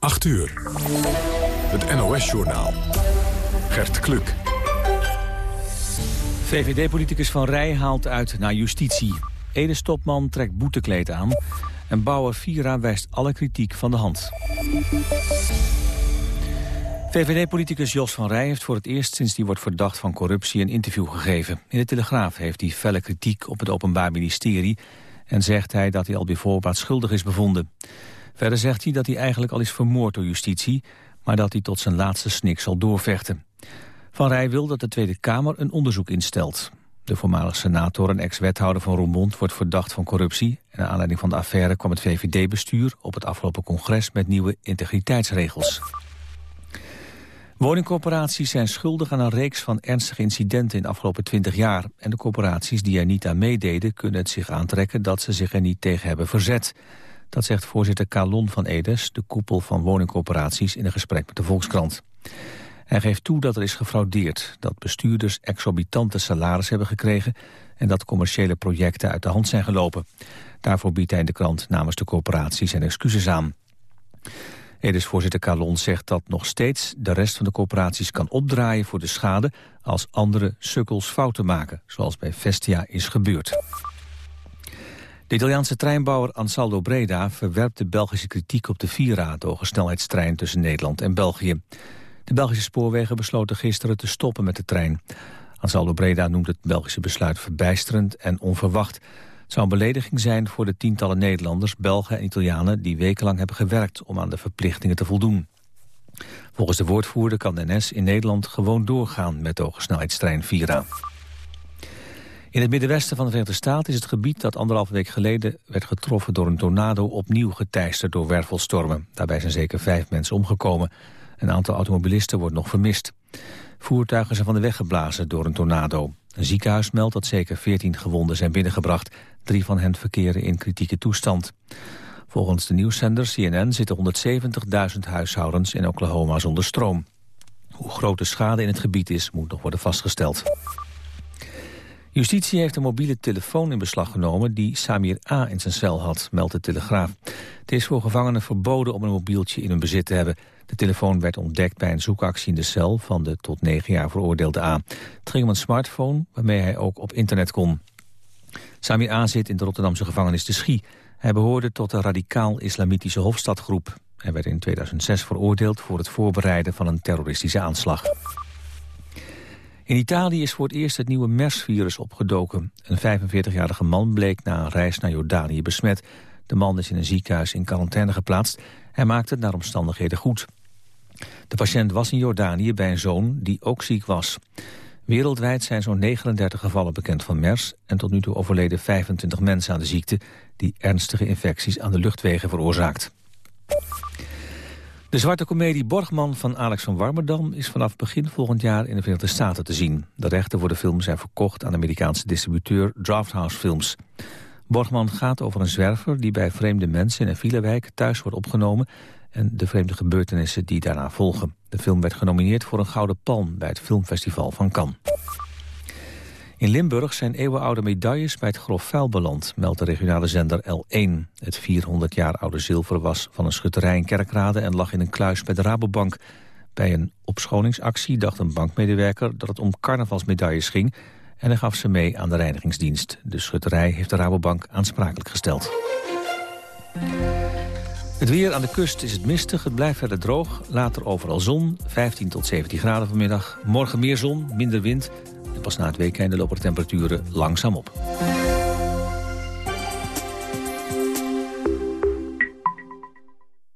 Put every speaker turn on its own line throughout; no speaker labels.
8 uur. Het NOS-journaal. Gert Kluk.
VVD-politicus Van Rij haalt uit naar justitie. Ede-stopman trekt boetekleed aan. En bouwer Vira wijst alle kritiek van de hand. VVD-politicus Jos van Rij heeft voor het eerst sinds hij wordt verdacht van corruptie een interview gegeven. In de Telegraaf heeft hij felle kritiek op het Openbaar Ministerie en zegt hij dat hij al bijvoorbeeld schuldig is bevonden. Verder zegt hij dat hij eigenlijk al is vermoord door justitie, maar dat hij tot zijn laatste snik zal doorvechten. Van Rij wil dat de Tweede Kamer een onderzoek instelt. De voormalig senator en ex-wethouder van Roermond wordt verdacht van corruptie. En naar aanleiding van de affaire kwam het VVD-bestuur op het afgelopen congres met nieuwe integriteitsregels. Woningcorporaties zijn schuldig aan een reeks van ernstige incidenten in de afgelopen 20 jaar. En de corporaties die er niet aan meededen kunnen het zich aantrekken dat ze zich er niet tegen hebben verzet. Dat zegt voorzitter Kalon van Edes, de koepel van woningcorporaties, in een gesprek met de Volkskrant. Hij geeft toe dat er is gefraudeerd, dat bestuurders exorbitante salaris hebben gekregen en dat commerciële projecten uit de hand zijn gelopen. Daarvoor biedt hij de krant namens de corporaties zijn excuses aan. Edes-voorzitter Kalon zegt dat nog steeds de rest van de corporaties kan opdraaien voor de schade als andere sukkels fouten maken, zoals bij Vestia is gebeurd. De Italiaanse treinbouwer Ansaldo Breda verwerpt de Belgische kritiek op de Vira, de snelheidstrein tussen Nederland en België. De Belgische spoorwegen besloten gisteren te stoppen met de trein. Ansaldo Breda noemt het Belgische besluit verbijsterend en onverwacht. Het zou een belediging zijn voor de tientallen Nederlanders, Belgen en Italianen... die wekenlang hebben gewerkt om aan de verplichtingen te voldoen. Volgens de woordvoerder kan de NS in Nederland gewoon doorgaan met de hogesnelheidstrein Vira. In het middenwesten van de Verenigde Staten is het gebied dat anderhalve week geleden werd getroffen door een tornado opnieuw geteisterd door wervelstormen. Daarbij zijn zeker vijf mensen omgekomen. Een aantal automobilisten wordt nog vermist. Voertuigen zijn van de weg geblazen door een tornado. Een ziekenhuis meldt dat zeker 14 gewonden zijn binnengebracht. Drie van hen verkeren in kritieke toestand. Volgens de nieuwszender CNN zitten 170.000 huishoudens in Oklahoma zonder stroom. Hoe groot de schade in het gebied is, moet nog worden vastgesteld. Justitie heeft een mobiele telefoon in beslag genomen die Samir A. in zijn cel had, meldt de Telegraaf. Het is voor gevangenen verboden om een mobieltje in hun bezit te hebben. De telefoon werd ontdekt bij een zoekactie in de cel van de tot negen jaar veroordeelde A. Het ging om een smartphone waarmee hij ook op internet kon. Samir A. zit in de Rotterdamse gevangenis de Schie. Hij behoorde tot de radicaal-islamitische Hofstadgroep. Hij werd in 2006 veroordeeld voor het voorbereiden van een terroristische aanslag. In Italië is voor het eerst het nieuwe MERS-virus opgedoken. Een 45-jarige man bleek na een reis naar Jordanië besmet. De man is in een ziekenhuis in quarantaine geplaatst. Hij maakte het naar omstandigheden goed. De patiënt was in Jordanië bij een zoon die ook ziek was. Wereldwijd zijn zo'n 39 gevallen bekend van MERS... en tot nu toe overleden 25 mensen aan de ziekte... die ernstige infecties aan de luchtwegen veroorzaakt. De zwarte komedie Borgman van Alex van Warmerdam... is vanaf begin volgend jaar in de Verenigde Staten te zien. De rechten voor de film zijn verkocht aan de Amerikaanse distributeur Drafthouse Films. Borgman gaat over een zwerver die bij vreemde mensen in een filewijk thuis wordt opgenomen... en de vreemde gebeurtenissen die daarna volgen. De film werd genomineerd voor een Gouden Palm bij het Filmfestival van Cannes. In Limburg zijn eeuwenoude medailles bij het grof vuil beland, meldt de regionale zender L1. Het 400 jaar oude zilver was van een schutterij in Kerkrade en lag in een kluis bij de Rabobank. Bij een opschoningsactie dacht een bankmedewerker dat het om carnavalsmedailles ging en hij gaf ze mee aan de reinigingsdienst. De schutterij heeft de Rabobank aansprakelijk gesteld. Het weer aan de kust is het mistig, het blijft verder droog. Later overal zon, 15 tot 17 graden vanmiddag. Morgen meer zon, minder wind pas na het weekende lopen de temperaturen langzaam op.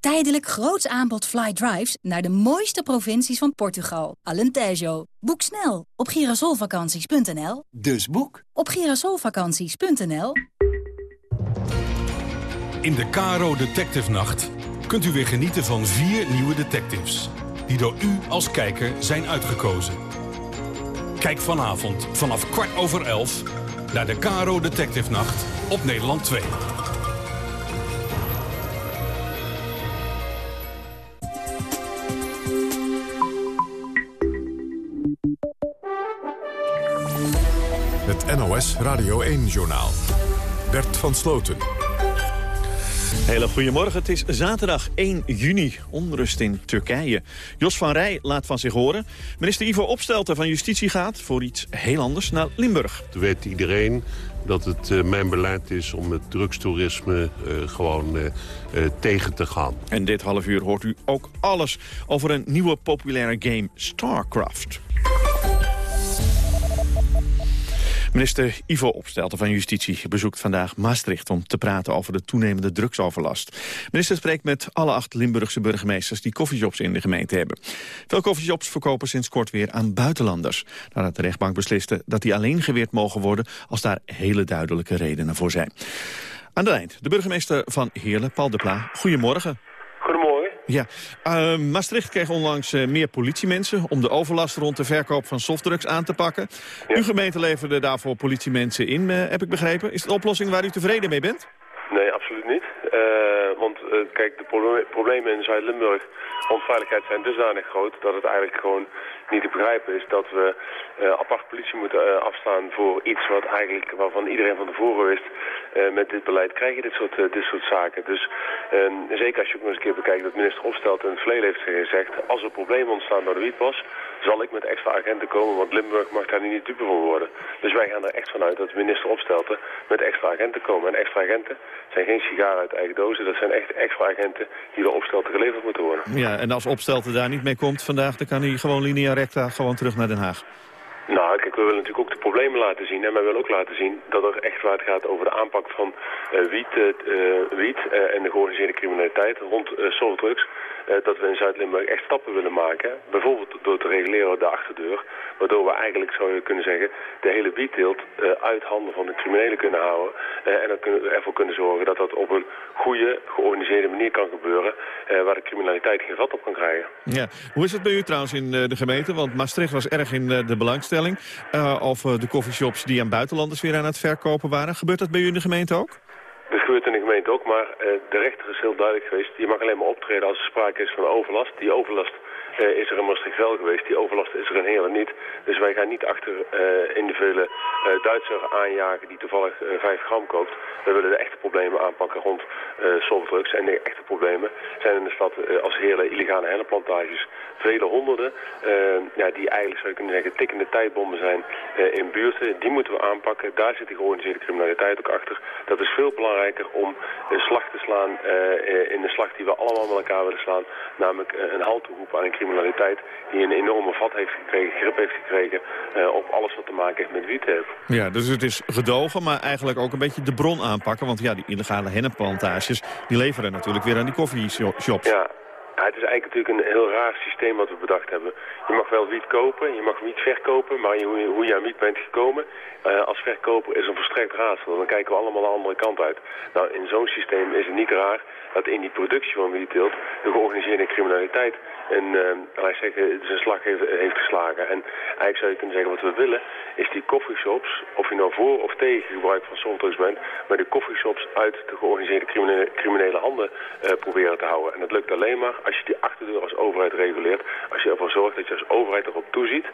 Tijdelijk groots aanbod fly drives naar de mooiste provincies van Portugal. Alentejo. Boek snel op girasolvakanties.nl.
Dus boek
op girasolvakanties.nl.
In de Caro Detective Nacht kunt u weer genieten van vier nieuwe detectives... die door u als kijker zijn uitgekozen. Kijk vanavond vanaf kwart over elf naar de Caro Detective Nacht op Nederland 2. Het NOS Radio 1-journaal. Bert van Sloten.
Hele goedemorgen, het is zaterdag 1 juni. Onrust in Turkije. Jos van Rij laat van zich horen. Minister Ivo Opstelten van Justitie gaat voor iets heel anders naar Limburg.
Toen weet iedereen dat het uh, mijn beleid is om het drugstoerisme uh, gewoon uh, tegen te gaan.
En dit half uur hoort u ook alles over een nieuwe populaire game StarCraft. Minister Ivo Opstelten van Justitie bezoekt vandaag Maastricht... om te praten over de toenemende drugsoverlast. Minister spreekt met alle acht Limburgse burgemeesters... die koffieshops in de gemeente hebben. Veel koffieshops verkopen sinds kort weer aan buitenlanders. Nadat de rechtbank besliste dat die alleen geweerd mogen worden... als daar hele duidelijke redenen voor zijn. Aan de eind de burgemeester van Heerlen, Paul de Pla. Goedemorgen. Ja, uh, Maastricht kreeg onlangs uh, meer politiemensen om de overlast rond de verkoop van softdrugs aan te pakken. Ja. Uw gemeente leverde daarvoor politiemensen in, uh, heb ik begrepen. Is het een oplossing waar u tevreden mee bent?
Nee, absoluut niet. Want kijk, de problemen in Zuid-Limburg rond veiligheid zijn dusdanig groot dat het eigenlijk gewoon niet te begrijpen is dat we uh, apart politie moeten uh, afstaan voor iets wat eigenlijk, waarvan iedereen van tevoren wist, met dit beleid krijg je dit soort, dit soort zaken. Dus ehm, zeker als je ook nog eens een keer bekijkt dat minister Opstelt in het verleden heeft gezegd, als er problemen ontstaan door de wietpas, zal ik met extra agenten komen, want Limburg mag daar niet dupe van worden. Dus wij gaan er echt vanuit dat minister Opstelten met extra agenten komen. En extra agenten zijn geen sigaren uit eigen dozen, dat zijn echt extra agenten die door Opstelten geleverd moeten worden.
Ja, en als Opstelten daar niet mee komt vandaag, dan kan hij gewoon linea recta gewoon terug naar Den Haag.
Nou, kijk, we willen natuurlijk ook de problemen laten zien. En wij willen ook laten zien dat er echt waar het gaat over de aanpak van uh, wiet, uh, wiet uh, en de georganiseerde criminaliteit rond softdrugs. Uh, dat we in Zuid-Limburg echt stappen willen maken. Bijvoorbeeld door te reguleren de achterdeur. Waardoor we eigenlijk, zou je kunnen zeggen, de hele wietteelt uh, uit handen van de criminelen kunnen houden. Uh, en dan ervoor kunnen zorgen dat dat op een goede, georganiseerde manier kan gebeuren. waar de criminaliteit geen vat op kan krijgen.
Ja. Hoe is het bij u trouwens in de gemeente? Want Maastricht was erg in de belangstelling. over de coffeeshops die aan buitenlanders weer aan het verkopen waren. Gebeurt dat bij u in de gemeente ook?
Dat gebeurt in de gemeente ook, maar uh, de rechter is heel duidelijk geweest. Je mag alleen maar optreden als er sprake is van overlast. Die overlast is er in Maastricht wel geweest. Die overlast is er in Heerlen niet. Dus wij gaan niet achter uh, individuele uh, Duitser aanjagen die toevallig 5 gram koopt. We willen de echte problemen aanpakken rond softdrugs. En de echte problemen zijn in de stad als Heerlen illegale hennenplantages. Vele honderden, ja, die eigenlijk zou je kunnen zeggen tikkende tijdbommen zijn in buurten. Die moeten we aanpakken. Daar zit de georganiseerde criminaliteit ook achter. Dat is veel belangrijker om een slag te slaan in de slag die we allemaal met elkaar willen slaan. Namelijk een halt te roepen aan een die een enorme vat heeft gekregen, grip heeft gekregen uh, op alles wat te maken heeft met wietteelt.
Ja, dus het is gedogen, maar eigenlijk ook een beetje de bron aanpakken. Want ja, die illegale hennenplantages, die leveren natuurlijk weer aan die koffieshops.
Ja. Het is eigenlijk natuurlijk een heel raar systeem wat we bedacht hebben. Je mag wel wiet kopen, je mag wiet verkopen, maar hoe, hoe je aan wiet bent gekomen uh, als verkoper is een verstrekt raadsel. Dan kijken we allemaal de andere kant uit. Nou, in zo'n systeem is het niet raar dat in die productie van wietteelt de georganiseerde criminaliteit een, uh, zeggen, zijn slag heeft, heeft, geslagen. En eigenlijk zou je kunnen zeggen, wat we willen, is die coffeeshops, of je nou voor of tegen gebruik van softdrugs bent, maar de coffeeshops uit de georganiseerde criminele, handen uh, proberen te houden. En dat lukt alleen maar als je die achterdeur als overheid reguleert, als je ervoor zorgt dat je als overheid erop toeziet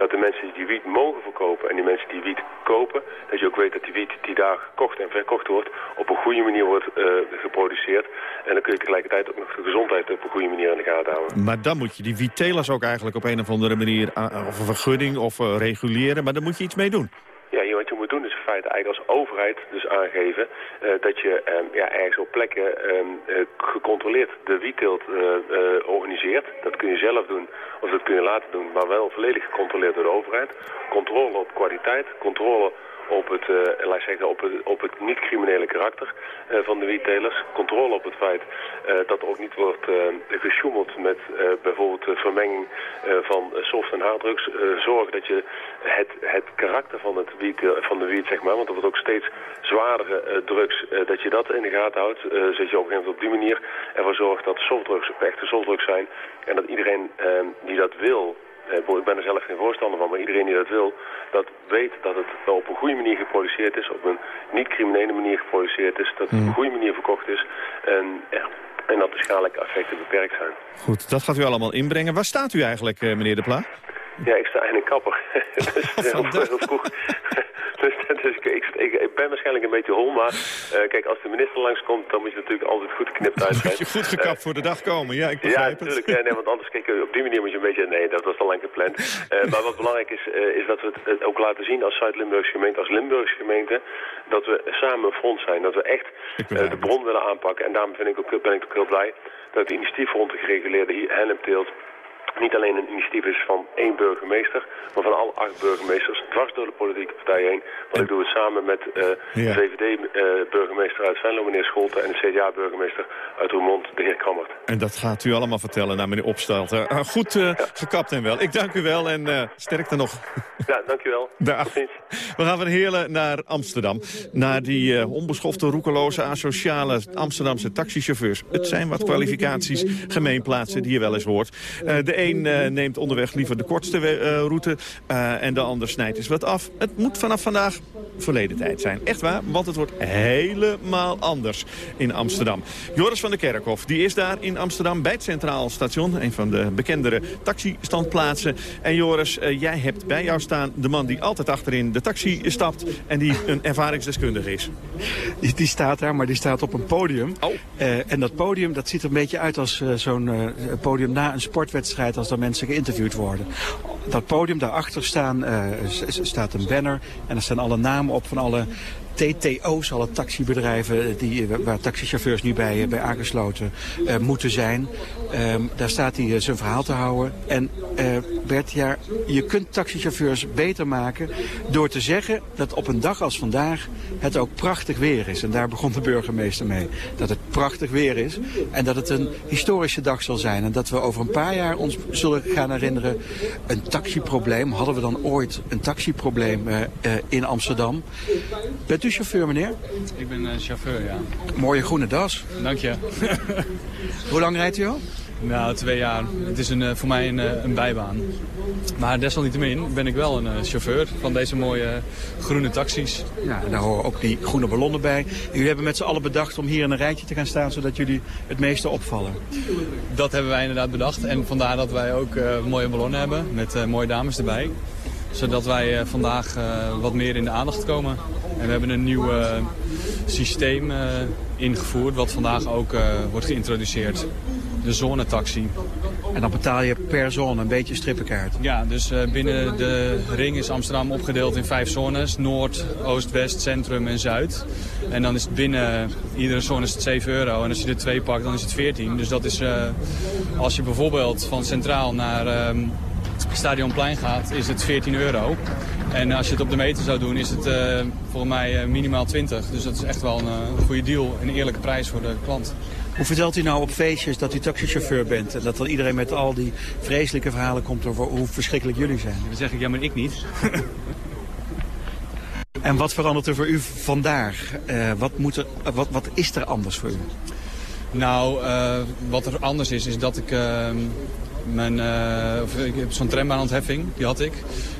dat de mensen die wiet mogen verkopen en die mensen die wiet kopen, dat je ook weet dat die wiet die daar gekocht en verkocht wordt op een goede manier wordt uh, geproduceerd. En dan kun je tegelijkertijd ook nog de gezondheid op een goede manier in de gaten houden.
Maar dan moet je die wiettelers ook eigenlijk op een of andere manier of een vergunning of uh, reguleren, maar daar moet je iets mee doen.
Ja, wat je moet doen is in feite eigenlijk als overheid dus aangeven uh, dat je um, ja, ergens op plekken um, uh, gecontroleerd de wietteelt uh, organiseert. Dat kun je zelf doen of dat kun je laten doen, maar wel volledig gecontroleerd door de overheid. Controle op kwaliteit, controle op het, uh, laat zeggen, op het, op het niet-criminele karakter uh, van de wiettelers. Controle op het feit uh, dat er ook niet wordt gesjoemeld met bijvoorbeeld vermenging van soft- en harddrugs. zorg dat je het, het karakter van, het wiet, van de wiet, zeg maar, want er wordt ook steeds zwaardere drugs, dat je dat in de gaten houdt. zodat je op een gegeven moment op die manier ervoor zorgt dat softdrugs echte softdrugs zijn. En dat iedereen die dat wil, ik ben er zelf geen voorstander van, maar iedereen die dat wil, dat weet dat het wel op een goede manier geproduceerd is, op een niet-criminele manier geproduceerd is, dat het op een hmm. goede manier verkocht is en, ja, en dat de schadelijke effecten beperkt zijn.
Goed, dat gaat u allemaal inbrengen. Waar staat u eigenlijk, eh, meneer De Pla?
Ja, ik sta eigenlijk kapper. dus heel, heel vroeg. dus, dus ik, ik, ik, ben waarschijnlijk een beetje hol, maar uh, kijk, als de minister langskomt, dan moet je natuurlijk altijd goed geknipt uit
Moet je goed gekapt uh, voor de dag komen, ja, ik begrijp
Ja, natuurlijk, nee, want anders, kijk, op die manier moet je een beetje, nee, dat was al lang gepland. Uh, maar wat belangrijk is, is dat we het, ook laten zien als Zuid-Limburgse gemeente, als Limburgse gemeente, dat we samen een front zijn, dat we echt de bron willen aanpakken. En daarom vind ik ook, ben ik ook heel blij dat het initiatief rond de gereguleerde hennepteelt niet alleen een initiatief is van één burgemeester, maar van alle acht burgemeesters, dwars door de politieke partij heen. Want ik doe het samen met uh, de VVD-burgemeester uh, uit Venlo, meneer Scholten, en de CDA-burgemeester uit Roermond, de heer Krammert.
En dat gaat u allemaal vertellen naar meneer Opstelten. Uh, goed ja. gekapt en wel. Ik dank u wel en sterkte nog.
Ja, dank u wel.
Dag. We gaan van Heerlen naar Amsterdam. Naar die onbeschofte, roekeloze, asociale Amsterdamse taxichauffeurs. Het zijn wat kwalificaties, gemeenplaatsen die je wel eens hoort. de een uh, neemt onderweg liever de kortste uh, route uh, en de ander snijdt eens wat af. Het moet vanaf vandaag verleden tijd zijn. Echt waar, want het wordt helemaal anders in Amsterdam. Joris van der Kerkhof, die is daar in Amsterdam bij het Centraal Station. Een van de bekendere taxistandplaatsen. En Joris, jij hebt bij jou staan de man die altijd achterin de taxi stapt... en die een ervaringsdeskundige is.
Die, die staat daar, maar die staat op een podium.
Oh.
en dat podium dat ziet er een beetje uit als zo'n podium na een sportwedstrijd als er mensen geïnterviewd worden. Dat podium daarachter staan, uh, staat een banner en er staan alle namen op van alle TTO's, alle taxibedrijven die, waar taxichauffeurs nu bij, bij aangesloten moeten zijn. Um, daar staat hij zijn verhaal te houden. En uh, Bert, je kunt taxichauffeurs beter maken door te zeggen dat op een dag als vandaag het ook prachtig weer is. En daar begon de burgemeester mee. Dat het prachtig weer is en dat het een historische dag zal zijn. En dat we over een paar jaar ons zullen gaan herinneren een taxiprobleem. Hadden we dan ooit een taxiprobleem in Amsterdam? Bent u chauffeur, meneer?
Ik ben uh, chauffeur, ja.
Mooie groene das.
Dank je.
Hoe lang rijdt u al?
Nou, twee jaar. Het is een, voor mij een, een bijbaan. Maar desalniettemin ben ik wel een chauffeur van deze mooie groene taxis.
Ja, en daar horen ook die groene ballonnen bij. Jullie hebben met z'n allen bedacht om hier in een rijtje te gaan staan... zodat jullie het meeste opvallen.
Dat hebben wij inderdaad bedacht. En vandaar dat wij ook uh, mooie ballonnen hebben met uh, mooie dames erbij zodat wij uh, vandaag uh, wat meer in de aandacht komen. En we hebben een nieuw uh, systeem ingevoerd wat vandaag ook wordt geïntroduceerd. De zonetaxi.
En dan betaal je per zone een beetje strippenkaart?
Ja, dus binnen de ring is Amsterdam opgedeeld in vijf zones. Noord, Oost, West, Centrum en Zuid. En dan is het binnen iedere zone is het 7 euro. En als je er twee pakt, dan is het 14. Dus dat is als je bijvoorbeeld van Centraal naar... Stadionplein gaat, is het 14 euro. En als je het op de meter zou doen, is het uh, volgens mij uh, minimaal 20. Dus dat is echt wel een uh, goede deal en een eerlijke prijs voor de klant.
Hoe vertelt u nou op feestjes dat u taxichauffeur bent? En dat dan iedereen met al die vreselijke verhalen komt over hoe verschrikkelijk jullie zijn?
Dan zeg ik, ja, maar ik niet.
en wat verandert er voor u vandaag? wat, moet er, wat, wat is er anders voor u?
Nou, wat er anders is, is dat ik mijn, uh, ik heb zo'n trambaanontheffing, die had ik.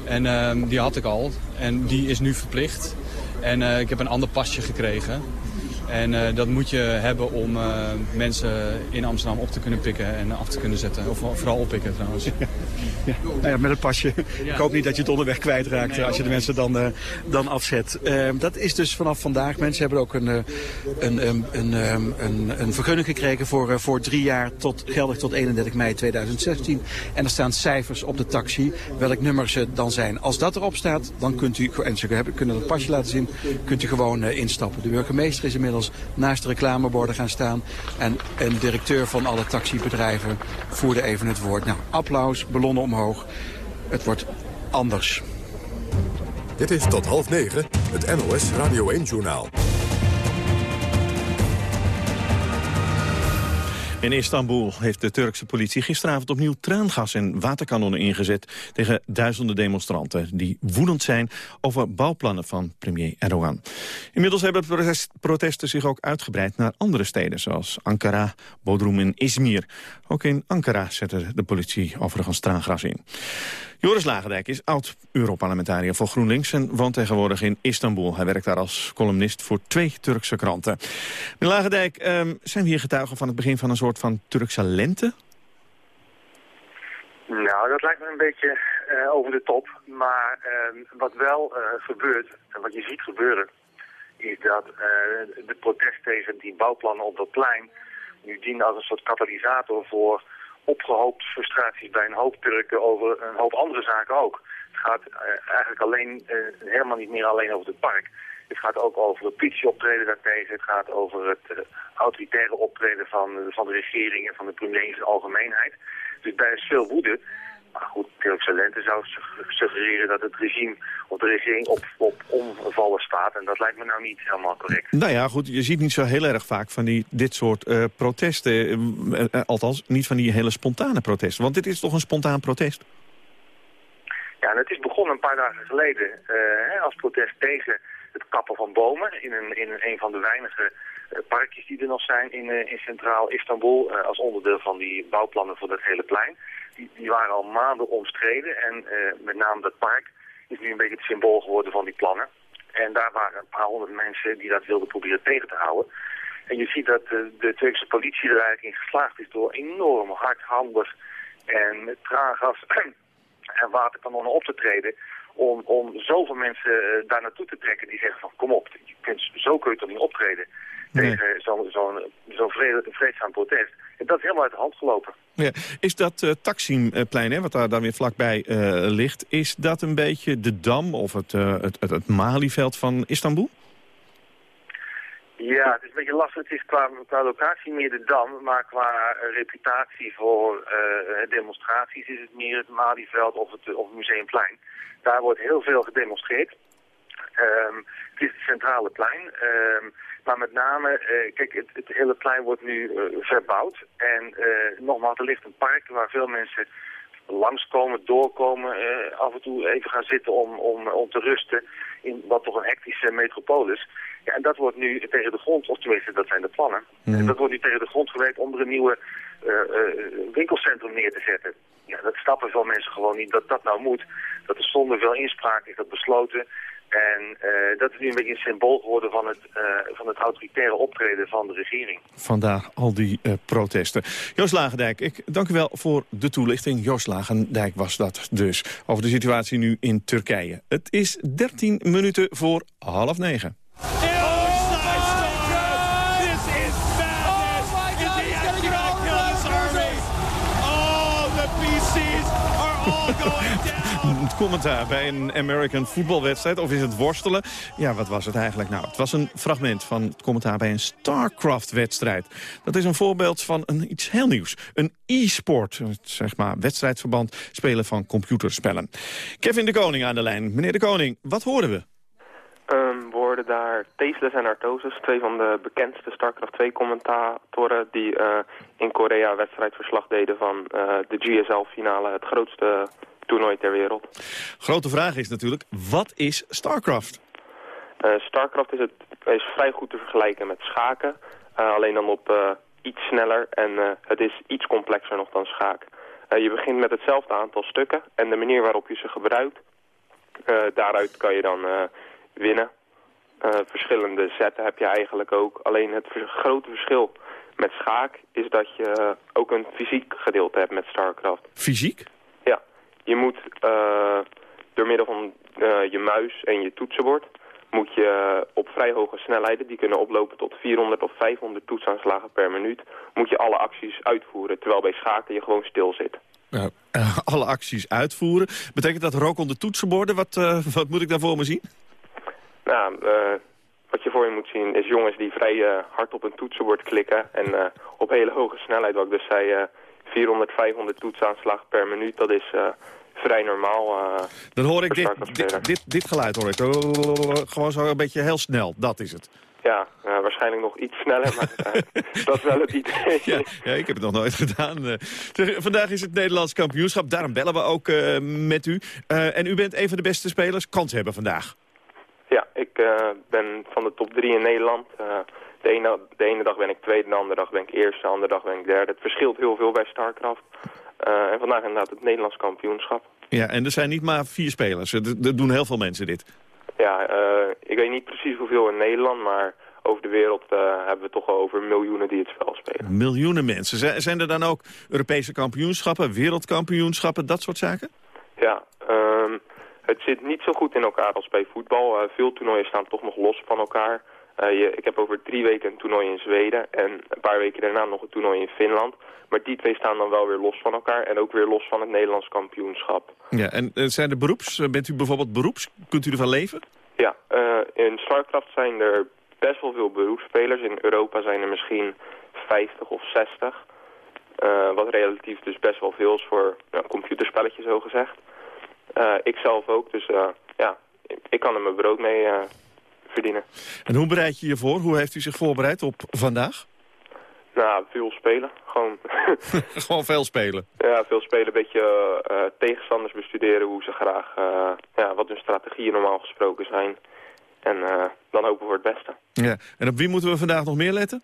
En uh, die had ik al. En die is nu verplicht. En uh, ik heb een ander pasje gekregen. En uh, dat moet je hebben om mensen in Amsterdam op te kunnen pikken en af te kunnen zetten. Of vooral oppikken trouwens.
Nou ja, met het pasje. Ik hoop niet dat je het onderweg kwijtraakt nee, als je de mensen dan, uh, dan afzet. dat is dus vanaf vandaag. Mensen hebben ook een, een, een, een, een, een vergunning gekregen voor, voor drie jaar tot, geldig tot 31 mei 2016. En er staan cijfers op de taxi, welk nummer ze dan zijn. Als dat erop staat, dan kunt u, en ze kunnen dat pasje laten zien, kunt u gewoon instappen. De burgemeester is inmiddels naast de reclameborden gaan staan. En een directeur van alle taxibedrijven voerde even het woord. Nou, applaus, ballonnen omhoog. Het wordt anders.
Dit is tot half negen, het NOS Radio 1-journaal.
In Istanbul heeft de Turkse politie gisteravond opnieuw traangas en waterkanonnen ingezet tegen duizenden demonstranten die woedend zijn over bouwplannen van premier Erdogan. Inmiddels hebben protesten zich ook uitgebreid naar andere steden zoals Ankara, Bodrum en Izmir. Ook in Ankara zette de politie overigens traangas in. Joris Lagendijk is oud-Europarlementariër voor GroenLinks... en woont tegenwoordig in Istanbul. Hij werkt daar als columnist voor twee Turkse kranten. Meneer Lagendijk, um, zijn we hier getuigen van het begin van een soort van Turkse lente?
Nou, dat lijkt me een beetje uh, over de top. Maar uh, wat wel uh, gebeurt, en wat je ziet gebeuren, is dat de protest tegen die bouwplannen op dat plein nu dienen als een soort katalysator voor opgehoopt frustraties bij een hoop Turken over een hoop andere zaken ook. Het gaat eigenlijk alleen, helemaal niet meer alleen over het park. Het gaat ook over het politieoptreden daartegen. Het gaat over het autoritaire optreden van, van de regering en van de premier algemeenheid. Dus daar is veel woede. Maar goed, Turkse lente zou suggereren dat het regime of de regering op, op omvallen staat. En dat lijkt me nou niet helemaal correct.
Nou ja, goed, je ziet niet zo heel erg vaak van die, dit soort uh, protesten. Uh, althans, niet van die hele spontane protesten. Want dit is toch een spontaan protest?
Ja, en het is begonnen een paar dagen geleden uh, als protest tegen het kappen van bomen in een, in een van de weinige parkjes die er nog zijn in, in centraal Istanbul als onderdeel van die bouwplannen voor dat hele plein die, die waren al maanden omstreden. En uh, met name dat park is nu een beetje het symbool geworden van die plannen. En daar waren een paar honderd mensen die dat wilden proberen tegen te houden. En je ziet dat de, de Turkse politie er eigenlijk in geslaagd is door enorm hardhandig en traangas en waterkanonnen op te treden om, om zoveel mensen uh, daar naartoe te trekken die zeggen van kom op, je kunt, zo kun je toch niet optreden tegen zo'n zo zo vreedzaam protest. Dat is helemaal uit de hand gelopen.
Ja. Is dat uh, Taksimplein, hè, wat daar dan weer vlakbij uh, ligt, is dat een beetje de Dam of het, uh, het, het, het Malieveld van Istanbul?
Ja, het is een beetje lastig. Het is qua, qua locatie meer de Dam, maar qua reputatie voor demonstraties is het meer het Malieveld of het, of het Museumplein. Daar wordt heel veel gedemonstreerd. Um, het is het centrale plein. Um, maar met name, uh, kijk, het, het, hele plein wordt nu uh, verbouwd. En uh, nogmaals, er ligt een park waar veel mensen langskomen, doorkomen, af en toe even gaan zitten om, om, om te rusten in wat toch een hectische metropolis. Ja, en dat wordt nu tegen de grond, of tenminste, dat zijn de plannen. Mhm. En dat wordt nu tegen de grond gewerkt om er een nieuwe winkelcentrum neer te zetten. Ja, dat stappen veel mensen gewoon niet dat dat nou moet. Dat er zonder veel inspraak is dat besloten. En uh, dat is nu een beetje een symbool geworden van het, uh, van het autoritaire optreden van de regering.
Vandaar al die uh, protesten. Joost Lagendijk, ik dank u wel voor de toelichting. Joost Lagendijk was dat dus. Over de situatie nu in Turkije. Het is 13 minuten voor half negen. Commentaar bij een American voetbalwedstrijd, of is het worstelen? Ja, wat was het eigenlijk? Nou, het was een fragment van het commentaar bij een StarCraft-wedstrijd. Dat is een voorbeeld van een, iets heel nieuws. Een e-sport, zeg maar, wedstrijdverband spelen van computerspellen. Kevin de Koning aan de lijn. Meneer de Koning, wat hoorden we?
Um, we daar Tesla en Artosis, twee van de bekendste StarCraft 2-commentatoren... die uh, in Korea wedstrijdverslag deden van uh, de GSL-finale, het grootste toernooi ter wereld.
Grote vraag is natuurlijk, wat is StarCraft?
Uh, StarCraft is, het, is vrij goed te vergelijken met schaken. Uh, alleen dan op uh, iets sneller en het is iets complexer nog dan schaak. je begint met hetzelfde aantal stukken en de manier waarop je ze gebruikt... daaruit kan je dan winnen. verschillende zetten heb je eigenlijk ook. Alleen het grote verschil met schaak is dat je ook een fysiek gedeelte hebt met StarCraft.
Fysiek?
Je moet uh, door middel van uh, je muis en je toetsenbord... moet je op vrij hoge snelheden, die kunnen oplopen tot 400 of 500 toetsaanslagen per minuut... moet je alle acties uitvoeren, terwijl bij schaken je gewoon stil zit.
Uh, alle acties uitvoeren. Betekent dat rook onder toetsenborden? Wat, wat moet ik daarvoor me zien?
Nou, wat je voor je moet zien is jongens die vrij hard op een toetsenbord klikken... en op hele hoge snelheid, wat ik dus zei, 400, 500 toetsaanslagen per minuut. Dat is vrij normaal. Uh,
Dan hoor ik dit, dit, dit, dit, geluid hoor ik. Gewoon zo een beetje heel snel, dat is het.
Ja, uh, waarschijnlijk nog iets sneller, maar uh, dat is wel het idee.
Ja, ja, ik heb het nog nooit gedaan. vandaag is het Nederlands kampioenschap, daarom bellen we ook met u. en u bent een van de beste spelers, kans hebben vandaag.
Ja, ik ben van de top drie in Nederland. De, ene, de ene dag ben ik tweede, de andere dag ben ik eerste, de andere dag ben ik derde. Het verschilt heel veel bij StarCraft. Uh, en vandaag inderdaad het Nederlands kampioenschap.
Ja, en er zijn niet maar vier spelers. Er, doen heel veel mensen dit.
Ja, uh, ik weet niet precies hoeveel in Nederland, maar over de wereld hebben we toch over miljoenen die het spel spelen.
Miljoenen mensen. Zijn er dan ook Europese kampioenschappen, wereldkampioenschappen, dat soort zaken?
Ja, um, het zit niet zo goed in elkaar als bij voetbal. veel toernooien staan toch nog los van elkaar. Je, ik heb over drie weken een toernooi in Zweden en een paar weken daarna nog een toernooi in Finland. Maar die twee staan dan wel weer los van elkaar en ook weer los van het Nederlands kampioenschap.
Ja, en zijn er beroeps? Bent u bijvoorbeeld beroeps? Kunt u ervan leven?
Ja, in Starcraft zijn er best wel veel beroepsspelers. In Europa zijn er misschien 50 of 60. Uh, wat relatief dus best wel veel is voor nou, computerspelletjes zo gezegd. Uh, ik zelf ook, dus uh, ja, ik kan er mijn brood mee verdienen.
En hoe bereid je je voor? Hoe heeft u zich voorbereid op vandaag?
Nou, veel spelen. Gewoon,
Gewoon veel spelen?
Ja, veel spelen. Een beetje tegenstanders bestuderen hoe ze graag, ja, wat hun strategieën normaal gesproken zijn. En uh, dan hopen we voor het beste.
Ja. En op wie moeten we vandaag nog meer letten?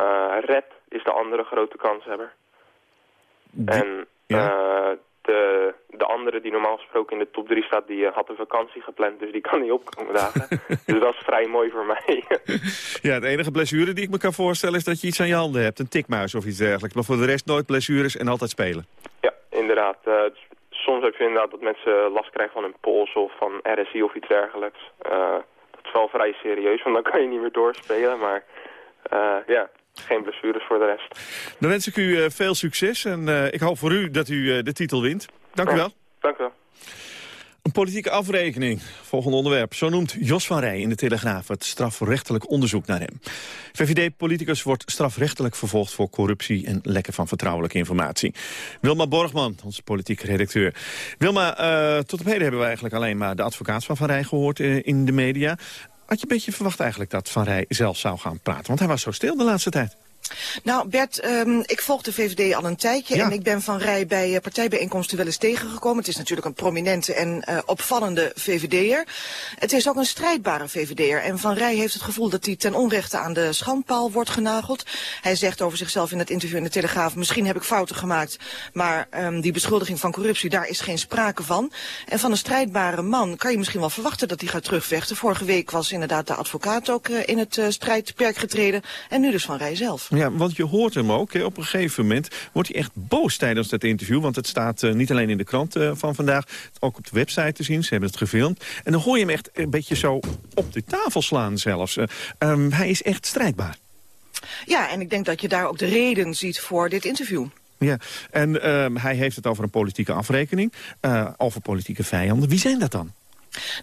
Uh, Red is de andere grote kanshebber. Die... En ja. De, de andere die normaal gesproken in de top 3 staat, die had een vakantie gepland. Dus die kan niet opkomen dagen. dus dat is vrij mooi voor mij.
ja, de enige blessure die ik me kan voorstellen is dat je iets aan je handen hebt. Een tikmuis of iets dergelijks. Maar voor de rest nooit blessures en altijd spelen.
Ja, inderdaad. soms heb je inderdaad dat mensen last krijgen van hun pols of van RSI of iets dergelijks is wel vrij serieus, want dan kan je niet meer doorspelen. Maar uh, ja, geen blessures voor de rest.
Dan wens ik u uh, veel succes en uh, ik hoop voor u dat u de titel wint. Dank u wel.
Dank u wel.
Een politieke afrekening. Volgende onderwerp. Zo noemt Jos van Rij in de Telegraaf het strafrechtelijk onderzoek naar hem. VVD-politicus wordt strafrechtelijk vervolgd voor corruptie en lekken van vertrouwelijke informatie. Wilma Borgman, onze politieke redacteur. Wilma, uh, tot op heden hebben we eigenlijk alleen maar de advocaat van Van Rij gehoord uh, in de media. Had je een beetje verwacht eigenlijk dat Van Rij zelf zou gaan praten? Want hij was zo stil de laatste tijd.
Nou, Bert, um, ik volg de VVD al een tijdje en ik ben Van Rij bij uh, partijbijeenkomsten wel eens tegengekomen. Het is natuurlijk een prominente en uh, opvallende VVD'er. Het is ook een strijdbare VVD'er en Van Rij heeft het gevoel dat hij ten onrechte aan de schandpaal wordt genageld. Hij zegt over zichzelf in het interview in de Telegraaf, misschien heb ik fouten gemaakt, maar um, die beschuldiging van corruptie, daar is geen sprake van. En van een strijdbare man kan je misschien wel verwachten dat hij gaat terugvechten. Vorige week was inderdaad de advocaat ook uh, in het strijdperk getreden en nu dus Van Rij zelf.
Ja, want je hoort hem ook. Hè. Op een gegeven moment wordt hij echt boos tijdens dat interview. Want het staat uh, niet alleen in de krant uh, van vandaag, ook op de website te zien. Ze hebben het gefilmd. En dan hoor je hem echt een beetje zo op de tafel slaan zelfs. Uh, um, hij is echt strijdbaar.
Ja, en ik denk dat je daar ook de reden ziet voor dit interview.
Ja, en um, hij heeft het over een politieke afrekening, over politieke vijanden. Wie zijn dat dan?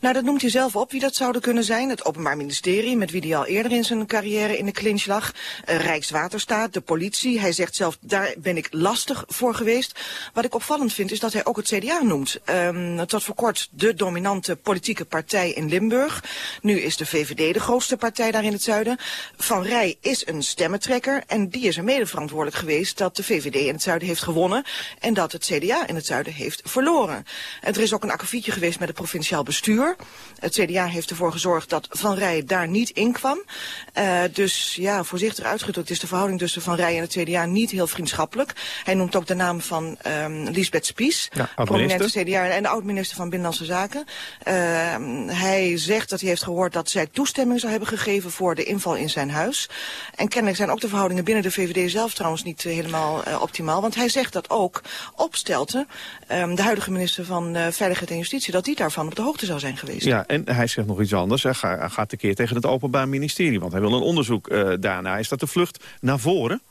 Nou, dat noemt hij zelf op wie dat zouden kunnen zijn. Het Openbaar Ministerie, met wie hij al eerder in zijn carrière in de clinch lag. Uh, Rijkswaterstaat, de politie. Hij zegt zelf, daar ben ik lastig voor geweest. Wat ik opvallend vind, is dat hij ook het CDA noemt. Um, tot voor kort de dominante politieke partij in Limburg. Nu is de VVD de grootste partij daar in het zuiden. Van Rij is een stemmentrekker en die is er mede verantwoordelijk geweest dat de VVD in het zuiden heeft gewonnen en dat het CDA in het zuiden heeft verloren. En er is ook een akkefietje geweest met het provinciaal bestuur bestuur. Het CDA heeft ervoor gezorgd dat Van Rij daar niet in kwam. Uh, dus ja, voorzichtig uitgedrukt is de verhouding tussen Van Rij en het CDA niet heel vriendschappelijk. Hij noemt ook de naam van um, Lisbeth Spies, ja, prominente CDA en de oud-minister van Binnenlandse Zaken. Uh, hij zegt dat hij heeft gehoord dat zij toestemming zou hebben gegeven voor de inval in zijn huis. En kennelijk zijn ook de verhoudingen binnen de VVD zelf trouwens niet uh, helemaal uh, optimaal. Want hij zegt dat ook Opstelten, um, de huidige minister van Veiligheid en Justitie, dat die daarvan op de hoogte zou zijn geweest.
Ja, en hij zegt nog iets anders. Hij gaat een keer tegen het Openbaar Ministerie. Want hij wil een onderzoek uh, daarna. Is dat de vlucht naar voren?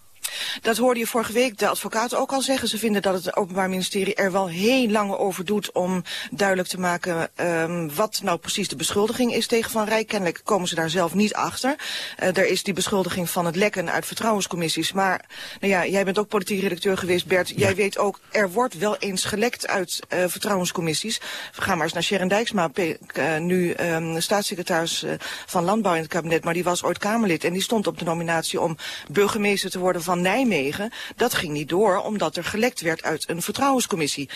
Dat hoorde je vorige week de advocaten ook al zeggen. Ze vinden dat het Openbaar Ministerie er wel heel lang over doet om duidelijk te maken um, wat nou precies de beschuldiging is tegen Van Rij. Kennelijk komen ze daar zelf niet achter. Uh, er is die beschuldiging van het lekken uit vertrouwenscommissies. Maar nou ja, jij bent ook politiek redacteur geweest, Bert. Jij weet ook, er wordt wel eens gelekt uit uh, vertrouwenscommissies. Ga maar eens naar Sharon Dijksma, uh, nu um, staatssecretaris van Landbouw in het kabinet. Maar die was ooit Kamerlid en die stond op de nominatie om burgemeester te worden van Nijmegen, dat ging niet door omdat er gelekt werd uit een vertrouwenscommissie.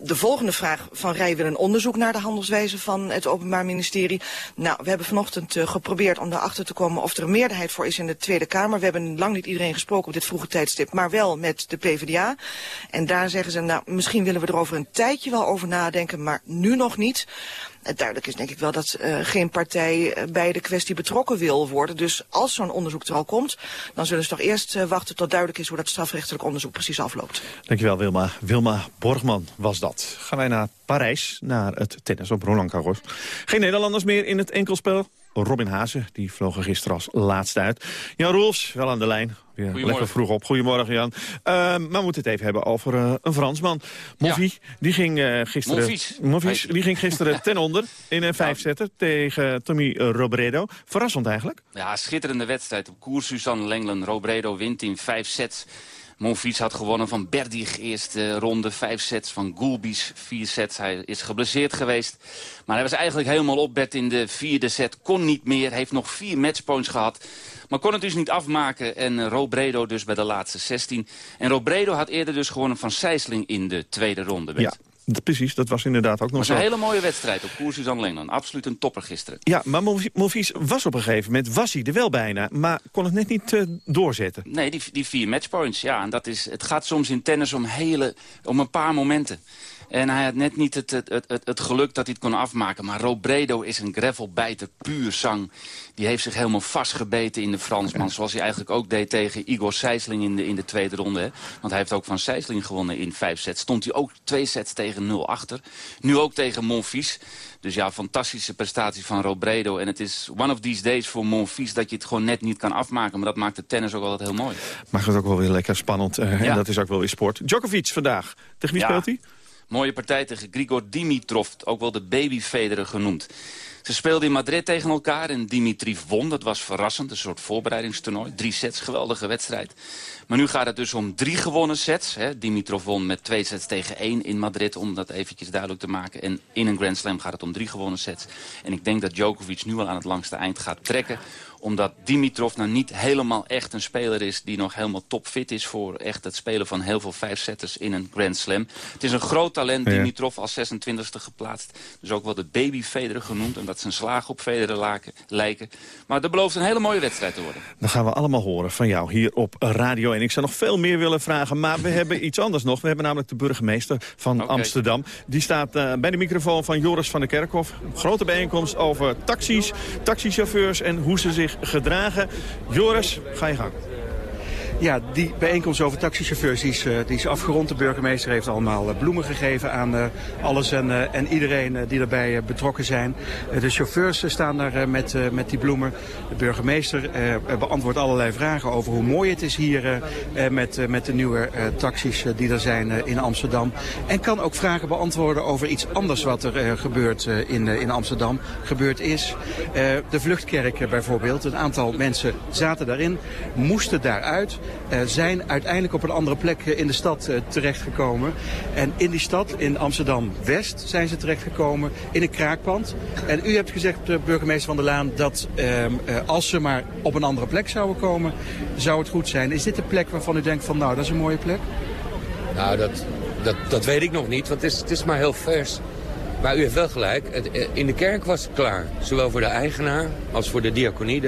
De volgende vraag van Rij wil een onderzoek naar de handelswijze van het Openbaar Ministerie. Nou, we hebben vanochtend uh, geprobeerd om erachter te komen of er een meerderheid voor is in de Tweede Kamer. We hebben lang niet iedereen gesproken op dit vroege tijdstip, maar wel met de PvdA. En daar zeggen ze, nou, misschien willen we er over een tijdje wel over nadenken, maar nu nog niet. duidelijk is denk ik wel dat uh, geen partij bij de kwestie betrokken wil worden. Dus als zo'n onderzoek er al komt, dan zullen ze toch eerst wachten tot duidelijk is hoe dat strafrechtelijk onderzoek precies afloopt.
Dankjewel Wilma. Wilma Borgman was dat. Gaan wij naar Parijs, naar het tennis op Roland Garros. Geen Nederlanders meer in het enkelspel. Robin Hazen, die vloog er gisteren als laatste uit. Jan Roels, wel aan de lijn. Weer lekker vroeg op. Goedemorgen, Jan. Uh, maar we moeten het even hebben over uh, een Fransman. Moffi, die ging uh, gisteren... Moffies, die ging gisteren ten onder in een vijf zetten tegen Tommy Robredo. Verrassend eigenlijk.
Ja, schitterende wedstrijd op koers. Suzanne Lenglen. Robredo wint in vijf sets. Monfils had gewonnen van Berdig eerste ronde. Vijf sets van Gulbis, vier sets. Hij is geblesseerd geweest. Maar hij was eigenlijk helemaal op bed in de vierde set. Kon niet meer, heeft nog vier matchpoints gehad. Maar kon het dus niet afmaken. En Robredo dus bij de laatste 16. En Robredo had eerder dus gewonnen van Sijsling in de tweede ronde. Ja,
Precies, dat was inderdaad ook nog
zo. Het was een hele mooie wedstrijd op koers Suzanne Lenglen. Absoluut een topper gisteren.
Ja, maar Monfils was op een gegeven moment, was hij er wel bijna... maar kon het net niet uh, doorzetten.
Nee, die, die vier matchpoints, ja. En dat is, het gaat soms in tennis om, hele, om een paar momenten. En hij had net niet het, het, het, het, geluk dat hij het kon afmaken. Maar Robredo is een gravelbijter, puur zang. Die heeft zich helemaal vastgebeten in de Fransman. Zoals hij eigenlijk ook deed tegen Igor Sijsling in de, in de tweede ronde. Hè. Want hij heeft ook van Sijsling gewonnen in vijf sets. Stond hij ook twee sets tegen nul achter. Nu ook tegen Monfils. Dus ja, fantastische prestatie van Robredo. En het is one of these days voor Monfils dat je het gewoon net niet kan afmaken. Maar dat maakt de tennis ook altijd heel mooi.
Maakt het ook wel weer lekker spannend. Uh, En dat is ook wel weer sport. Djokovic vandaag. Tegen wie speelt hij?
Mooie partij tegen Grigor Dimitrov, ook wel de baby Federer genoemd. Ze speelden in Madrid tegen elkaar en Dimitri won. Dat was verrassend, een soort voorbereidingstoernooi. Drie sets, geweldige wedstrijd. Maar nu gaat het dus om drie gewonnen sets. Hè. Dimitrov won met twee sets tegen één in Madrid, om dat eventjes duidelijk te maken. En in een Grand Slam gaat het om drie gewonnen sets. En ik denk dat Djokovic nu al aan het langste eind gaat trekken omdat Dimitrov nou niet helemaal echt een speler is... die nog helemaal topfit is voor echt het spelen van heel veel vijfzetters in een Grand Slam. Het is een groot talent, Dimitrov, als 26e geplaatst. Dus ook wel de baby Federer genoemd, omdat zijn slagen op Federer lijken. Maar dat belooft een hele mooie wedstrijd te worden.
Dan gaan we allemaal horen van jou hier op Radio 1. Ik zou nog veel meer willen vragen, maar we hebben iets anders nog. We hebben namelijk de burgemeester van Amsterdam. Die staat uh, bij de microfoon van Joris van der Kerkhof. Grote bijeenkomst over taxis, taxichauffeurs en hoe ze zich gedragen. Joris, ga je gang.
Ja, die bijeenkomst over taxichauffeurs die is, uh, die is afgerond. De burgemeester heeft allemaal uh, bloemen gegeven aan uh, alles en, en iedereen die erbij betrokken zijn. de chauffeurs staan daar met, met die bloemen. De burgemeester beantwoordt allerlei vragen over hoe mooi het is hier met, met de nieuwe taxis die er zijn in Amsterdam. En kan ook vragen beantwoorden over iets anders wat er gebeurt in, in Amsterdam, gebeurd is. de Vluchtkerk bijvoorbeeld. Een aantal mensen zaten daarin, moesten daaruit. Uh, zijn uiteindelijk op een andere plek eh, in de stad uh, terechtgekomen. En in die stad, in Amsterdam-West, zijn ze terechtgekomen in een kraakpand. En u hebt gezegd, burgemeester Van der Laan, dat ehm, als ze maar op een andere plek zouden komen, zou het goed zijn. Is dit de plek waarvan u denkt van, nou, dat is een mooie plek?
Nou, dat, dat, dat weet ik nog niet, want het is, het is maar heel vers. Maar u heeft wel gelijk, in de kerk was het klaar. Zowel voor de eigenaar als voor de diaconie,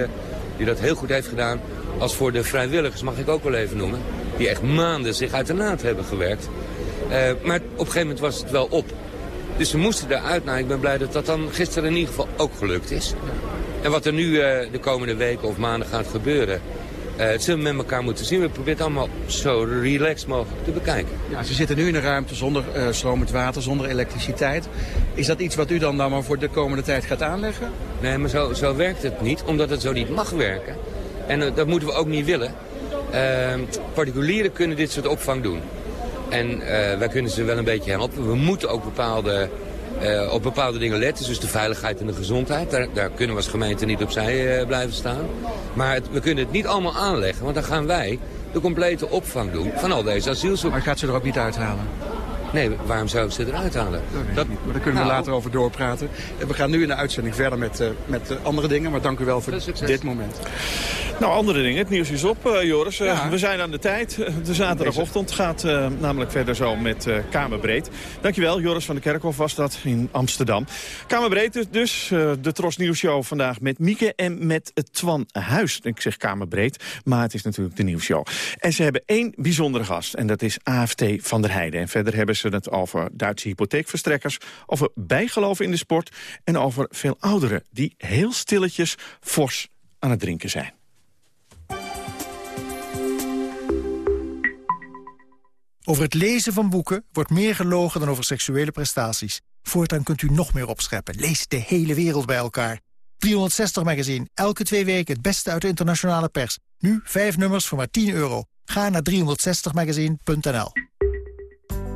die dat heel goed heeft gedaan als voor de vrijwilligers, mag ik ook wel even noemen... die echt maanden zich uit de naad hebben gewerkt. Uh, maar op een gegeven moment was het wel op. Dus ze moesten eruit. Nou, ik ben blij dat dat dan gisteren in ieder geval ook gelukt is. En wat er nu uh, de komende weken of maanden gaat gebeuren... Uh, het zullen we met elkaar moeten zien. We proberen het allemaal zo relaxed mogelijk te bekijken.
Ja, ze zitten nu in een ruimte zonder uh, stromend water, zonder elektriciteit. Is dat iets wat u dan, dan maar voor de komende tijd gaat aanleggen?
Nee, maar zo, zo werkt het niet, omdat het zo niet mag werken. En uh, dat moeten we ook niet willen. Uh, particulieren kunnen dit soort opvang doen. En uh, wij kunnen ze wel een beetje helpen. We moeten ook bepaalde, uh, op bepaalde dingen letten. Dus de veiligheid en de gezondheid. Daar, daar kunnen we als gemeente niet opzij blijven staan. Maar we kunnen het niet allemaal aanleggen. Want dan gaan wij de complete opvang doen van al deze asielzoekers.
Maar gaat ze er ook niet uithalen?
Nee, waarom zou ik ze eruit halen?
dat, maar daar kunnen we nou. later over doorpraten. We gaan nu in de uitzending verder met, uh, met uh, andere dingen. Maar dank u wel voor dit moment.
Nou, andere dingen. Het nieuws is op, uh, Joris. Ja. We zijn aan de tijd. De zaterdagochtend gaat namelijk verder zo met Kamerbreed. Dankjewel, Joris van de Kerkhof was dat in Amsterdam. Kamerbreed dus. dus de Tros Nieuwsshow vandaag met Mieke en met Twan Huis. Ik zeg Kamerbreed, maar het is natuurlijk de nieuwsshow. En ze hebben één bijzondere gast. En dat is AFT van der Heijden. En verder hebben ze het over Duitse hypotheekverstrekkers... over bijgeloven in de sport en over veel ouderen... die heel stilletjes fors aan het drinken zijn.
Over het lezen van boeken wordt meer gelogen dan over seksuele prestaties. Voortaan kunt u nog meer opscheppen. Lees de hele wereld bij elkaar. 360 Magazine, elke twee weken het beste uit de internationale pers. Nu vijf nummers voor maar 10 euro. Ga naar 360magazine.nl.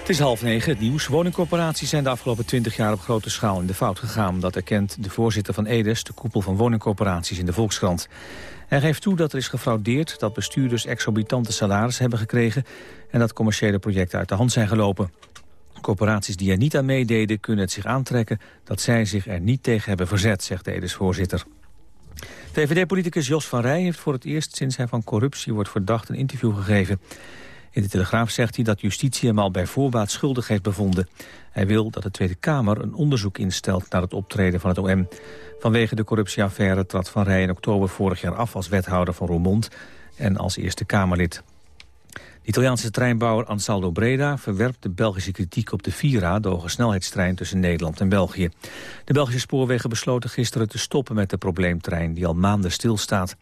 Het is half negen, het nieuws. Woningcorporaties zijn de afgelopen 20 jaar op grote schaal in de fout gegaan. Dat erkent de voorzitter van EDES, de koepel van woningcorporaties in de Volkskrant. Hij geeft toe dat er is gefraudeerd, dat bestuurders exorbitante salarissen hebben gekregen... en dat commerciële projecten uit de hand zijn gelopen. Corporaties die er niet aan meededen kunnen het zich aantrekken... dat zij zich er niet tegen hebben verzet, zegt de EDES-voorzitter. VVD-politicus Jos van Rij heeft voor het eerst sinds hij van corruptie wordt verdacht een interview gegeven. In de Telegraaf zegt hij dat justitie hem al bij voorbaat schuldig heeft bevonden. Hij wil dat de Tweede Kamer een onderzoek instelt naar het optreden van het OM. Vanwege de corruptieaffaire trad Van Rij in oktober vorig jaar af als wethouder van Roermond en als Eerste Kamerlid. De Italiaanse treinbouwer Ansaldo Breda verwerpt de Belgische kritiek op de Vira, de hoge snelheidstrein tussen Nederland en België. De Belgische spoorwegen besloten gisteren te stoppen met de probleemtrein die al maanden stilstaat.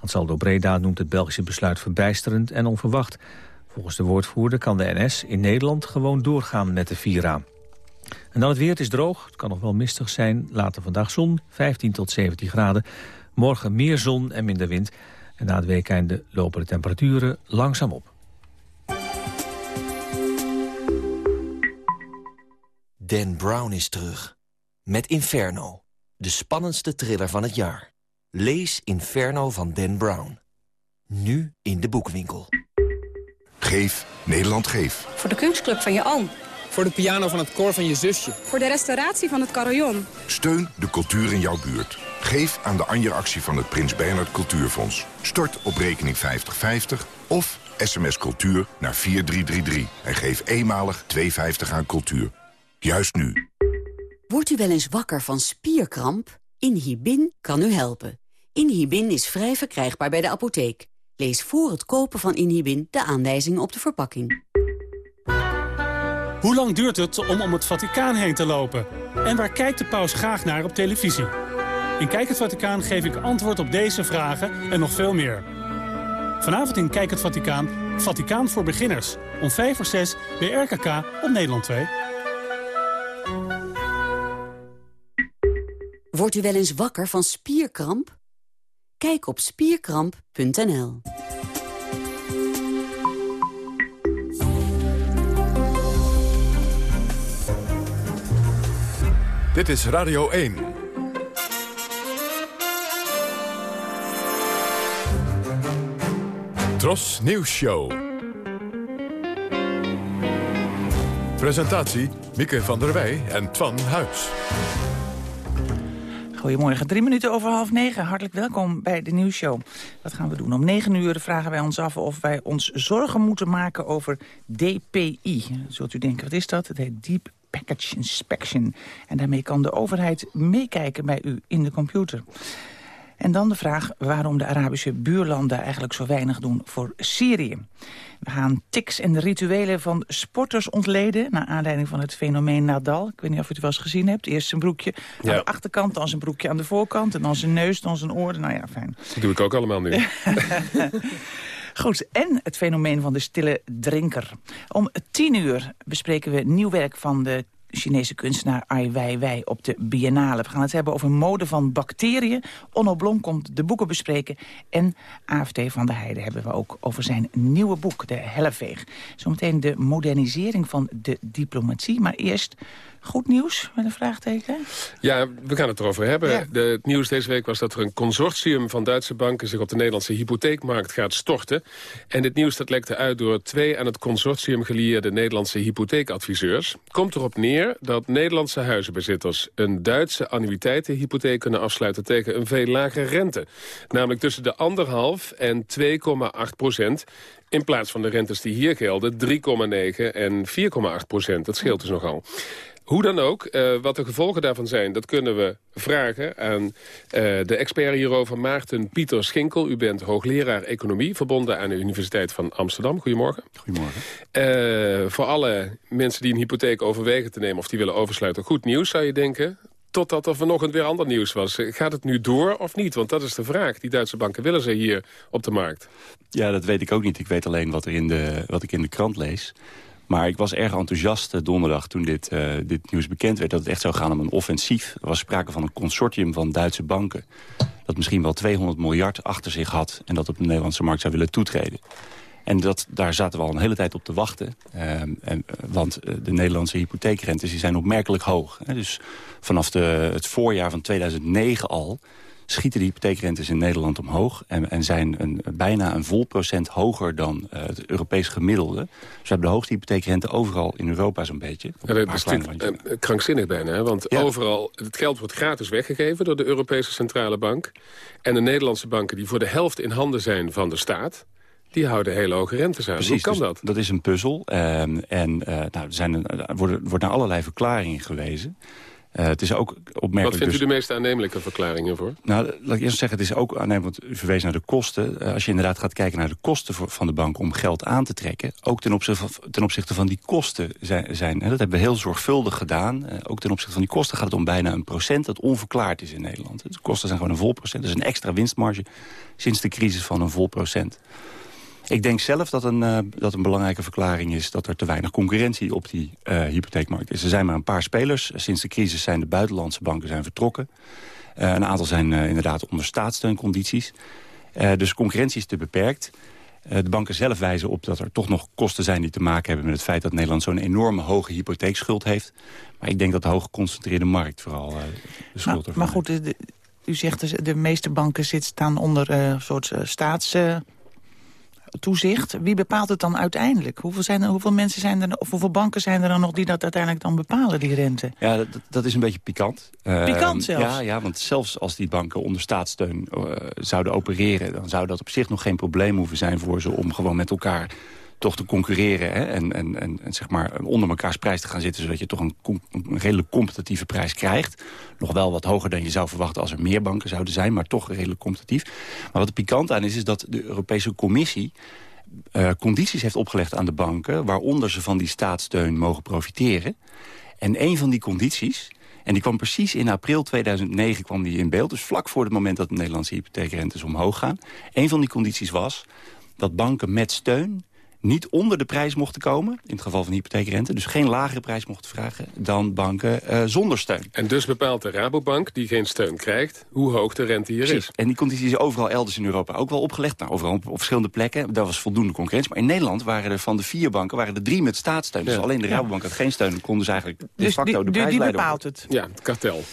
Ansaldo Breda noemt het Belgische besluit verbijsterend en onverwacht. Volgens de woordvoerder kan de NS in Nederland gewoon doorgaan met de Vira. En dan het weer, het is droog, het kan nog wel mistig zijn. Later vandaag zon, 15 tot 17 graden. Morgen meer zon en minder wind. En na het weekende lopen de temperaturen langzaam op.
Dan Brown is terug. Met Inferno. De spannendste thriller van het jaar. Lees Inferno van Dan Brown. Nu in de boekwinkel.
Geef, Nederland geef.
Voor de kunstclub van je oom.
Voor de piano van het koor van je zusje.
Voor de restauratie van het carillon.
Steun de cultuur in jouw buurt. Geef aan de Anja-actie van het Prins Bernhard Cultuurfonds. Stort op rekening 5050 of sms cultuur naar 4333. En geef eenmalig 2,50 aan cultuur. Juist nu.
Wordt u wel eens wakker van spierkramp? Inhibin kan u helpen. Inhibin is vrij verkrijgbaar bij de apotheek. Lees voor het kopen van Inhibin de aanwijzingen op de verpakking.
Hoe lang duurt het om om het Vaticaan heen te lopen? En waar kijkt de paus graag naar op televisie? In Kijk het Vaticaan geef ik antwoord op deze vragen en nog veel meer. Vanavond in Kijk het Vaticaan, Vaticaan voor beginners. Om 5 voor 6 bij RKK op Nederland 2.
Wordt u wel eens wakker van spierkramp? Kijk op spierkramp.nl.
Dit is Radio 1. Tros Nieuws Show. Presentatie Mieke van der Wij en Twan Huis.
Goedemorgen, drie minuten over half negen. Hartelijk welkom bij de nieuwsshow. Wat gaan we doen? Om negen uur vragen wij ons af of wij ons zorgen moeten maken over DPI. Zult u denken, wat is dat? Het heet Deep Package Inspection. En daarmee kan de overheid meekijken bij u in de computer. En dan de vraag waarom de Arabische buurlanden eigenlijk zo weinig doen voor Syrië. We gaan tics en rituelen van sporters ontleden... naar aanleiding van het fenomeen Nadal. Ik weet niet of u het wel eens gezien hebt. Eerst zijn broekje aan de achterkant, dan zijn broekje aan de voorkant... en dan zijn neus, dan zijn oren. Nou ja, fijn.
Dat doe ik ook allemaal nu.
Goed, en het fenomeen van de stille drinker. Om tien uur bespreken we nieuw werk van de Chinese kunstenaar Ai Weiwei op de Biennale. We gaan het hebben over mode van bacteriën. Onno Blom komt de boeken bespreken. En AFT van de Heide hebben we ook over zijn nieuwe boek, De Helleveeg. Zometeen de modernisering van de diplomatie. Maar eerst Goed nieuws, met een vraagteken?
Ja, we gaan het erover hebben. De, het nieuws deze week was dat er een consortium van Duitse banken... zich op de Nederlandse hypotheekmarkt gaat storten. En dit nieuws dat lekte uit door twee aan het consortium gelieerde Nederlandse hypotheekadviseurs. Komt erop neer dat Nederlandse huizenbezitters... een Duitse annuïteitenhypotheek kunnen afsluiten tegen een veel lagere rente. Namelijk tussen de 1,5 en 2,8 procent. In plaats van de rentes die hier gelden, 3,9 en 4,8 procent. Dat scheelt dus nogal. Hoe dan ook, uh, wat de gevolgen daarvan zijn... dat kunnen we vragen aan uh, de expert hierover, Maarten Pieter Schinkel. U bent hoogleraar economie, verbonden aan de Universiteit van Amsterdam. Goedemorgen.
Goedemorgen.
Uh, voor alle mensen die een hypotheek overwegen te nemen... of die willen oversluiten, goed nieuws zou je denken totdat er vanochtend weer ander nieuws was. Gaat het nu door of niet? Want dat is de vraag. Die Duitse banken willen ze hier op de markt.
Ja, dat weet ik ook niet. Ik weet alleen wat, er in de, wat ik in de krant lees. Maar ik was erg enthousiast eh, donderdag toen dit, uh, dit nieuws bekend werd... dat het echt zou gaan om een offensief. Er was sprake van een consortium van Duitse banken... dat misschien wel 200 miljard achter zich had... en dat op de Nederlandse markt zou willen toetreden. En dat, daar zaten we al een hele tijd op te wachten. Um, en, want de Nederlandse hypotheekrentes die zijn opmerkelijk hoog. Dus vanaf de, het voorjaar van 2009 al schieten de hypotheekrentes in Nederland omhoog... en, en zijn een, bijna een vol procent hoger dan uh, het Europees gemiddelde. Dus we hebben de hoogste hypotheekrente overal in Europa zo'n beetje.
Ja, dat is natuurlijk uh, krankzinnig bijna, hè? want ja. overal... het geld wordt gratis weggegeven door de Europese Centrale Bank. En de Nederlandse banken die voor de helft in handen zijn van de staat... Die houden hele hoge rentes aan.
Precies,
Hoe kan
dus
dat?
Dat is een puzzel. Um, en uh, nou, er, zijn, er worden, wordt naar allerlei verklaringen gewezen. Uh, het is ook opmerkelijk...
Wat vindt
dus,
u de meest aannemelijke verklaringen voor?
Nou, laat ik eerst zeggen, het is ook aannemelijk, want u verwees naar de kosten. Uh, als je inderdaad gaat kijken naar de kosten voor, van de bank om geld aan te trekken... ook ten opzichte van, ten opzichte van die kosten zijn... zijn hè, dat hebben we heel zorgvuldig gedaan. Uh, ook ten opzichte van die kosten gaat het om bijna een procent... dat onverklaard is in Nederland. De kosten zijn gewoon een vol procent. Dat is een extra winstmarge sinds de crisis van een vol procent. Ik denk zelf dat een, uh, dat een belangrijke verklaring is... dat er te weinig concurrentie op die uh, hypotheekmarkt is. Er zijn maar een paar spelers. Sinds de crisis zijn de buitenlandse banken zijn vertrokken. Uh, een aantal zijn inderdaad onder staatssteuncondities. dus concurrentie is te beperkt. de banken zelf wijzen op dat er toch nog kosten zijn... die te maken hebben met het feit dat Nederland zo'n enorme hoge hypotheekschuld heeft. Maar ik denk dat de hoog geconcentreerde markt vooral de schuld
maar, maar goed, de, u zegt dus, de meeste banken zitten staan onder een soort staats toezicht. Wie bepaalt het dan uiteindelijk? Hoeveel, zijn er, hoeveel mensen zijn er, of hoeveel banken zijn er dan nog die dat uiteindelijk dan bepalen, die rente?
Ja, dat, dat is een beetje pikant.
Pikant zelfs?
Ja, ja, want zelfs als die banken onder staatssteun uh, zouden opereren... dan zou dat op zich nog geen probleem hoeven zijn voor ze om gewoon met elkaar toch te concurreren hè, en, en, en, zeg maar onder mekaars prijs te gaan zitten... zodat je toch een, een redelijk competitieve prijs krijgt. Nog wel wat hoger dan je zou verwachten als er meer banken zouden zijn... maar toch redelijk competitief. Maar wat er pikant aan is, is dat de Europese Commissie... Uh, condities heeft opgelegd aan de banken... waaronder ze van die staatssteun mogen profiteren. En een van die condities... En die kwam precies in april 2009 kwam die in beeld. Dus vlak voor het moment dat de Nederlandse hypotheekrentes omhoog gaan. Een van die condities was dat banken met steun niet onder de prijs mochten komen, in het geval van hypotheekrente... dus geen lagere prijs mochten vragen dan banken uh, zonder steun.
En dus bepaalt de Rabobank, die geen steun krijgt, hoe hoog de rente hier
Precies.
is.
En die conditie is overal elders in Europa ook wel opgelegd. Nou, overal op, op verschillende plekken, daar was voldoende concurrentie. Maar in Nederland waren er van de vier banken waren er drie met staatssteun. Ja. Dus alleen de Rabobank had geen steun. Dan konden ze eigenlijk de
dus
facto
die,
de prijs
die bepaalt het?
Ja, het kartel.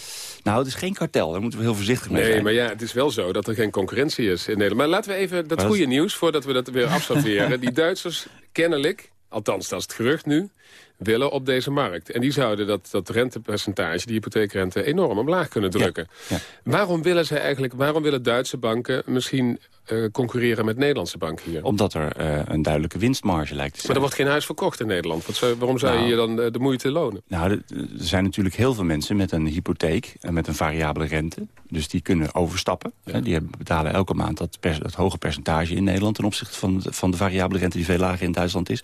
Nou, het is geen kartel. Daar moeten we heel voorzichtig mee
nee,
zijn.
maar ja, het is wel zo dat er geen concurrentie is in Nederland. Maar laten we even dat goede nieuws, voordat we dat weer afserveren. Die Duitsers kennelijk, althans dat is het gerucht nu... willen op deze markt. En die zouden dat, dat rentepercentage, die hypotheekrente... enorm omlaag kunnen drukken.
Ja, ja.
Waarom willen ze eigenlijk, waarom willen Duitse banken misschien uh, concurreren met Nederlandse banken hier?
Omdat er uh, een duidelijke winstmarge lijkt te zijn.
Maar er wordt geen huis verkocht in Nederland. Wat zou, waarom zou
Nou.
je hier dan uh, de moeite lonen?
Nou, er zijn natuurlijk heel veel mensen met een hypotheek en met een variabele rente. Dus die kunnen overstappen. Ja. Die betalen elke maand dat, hoge percentage in Nederland... ten opzichte van de, van de variabele rente die veel lager in Duitsland is.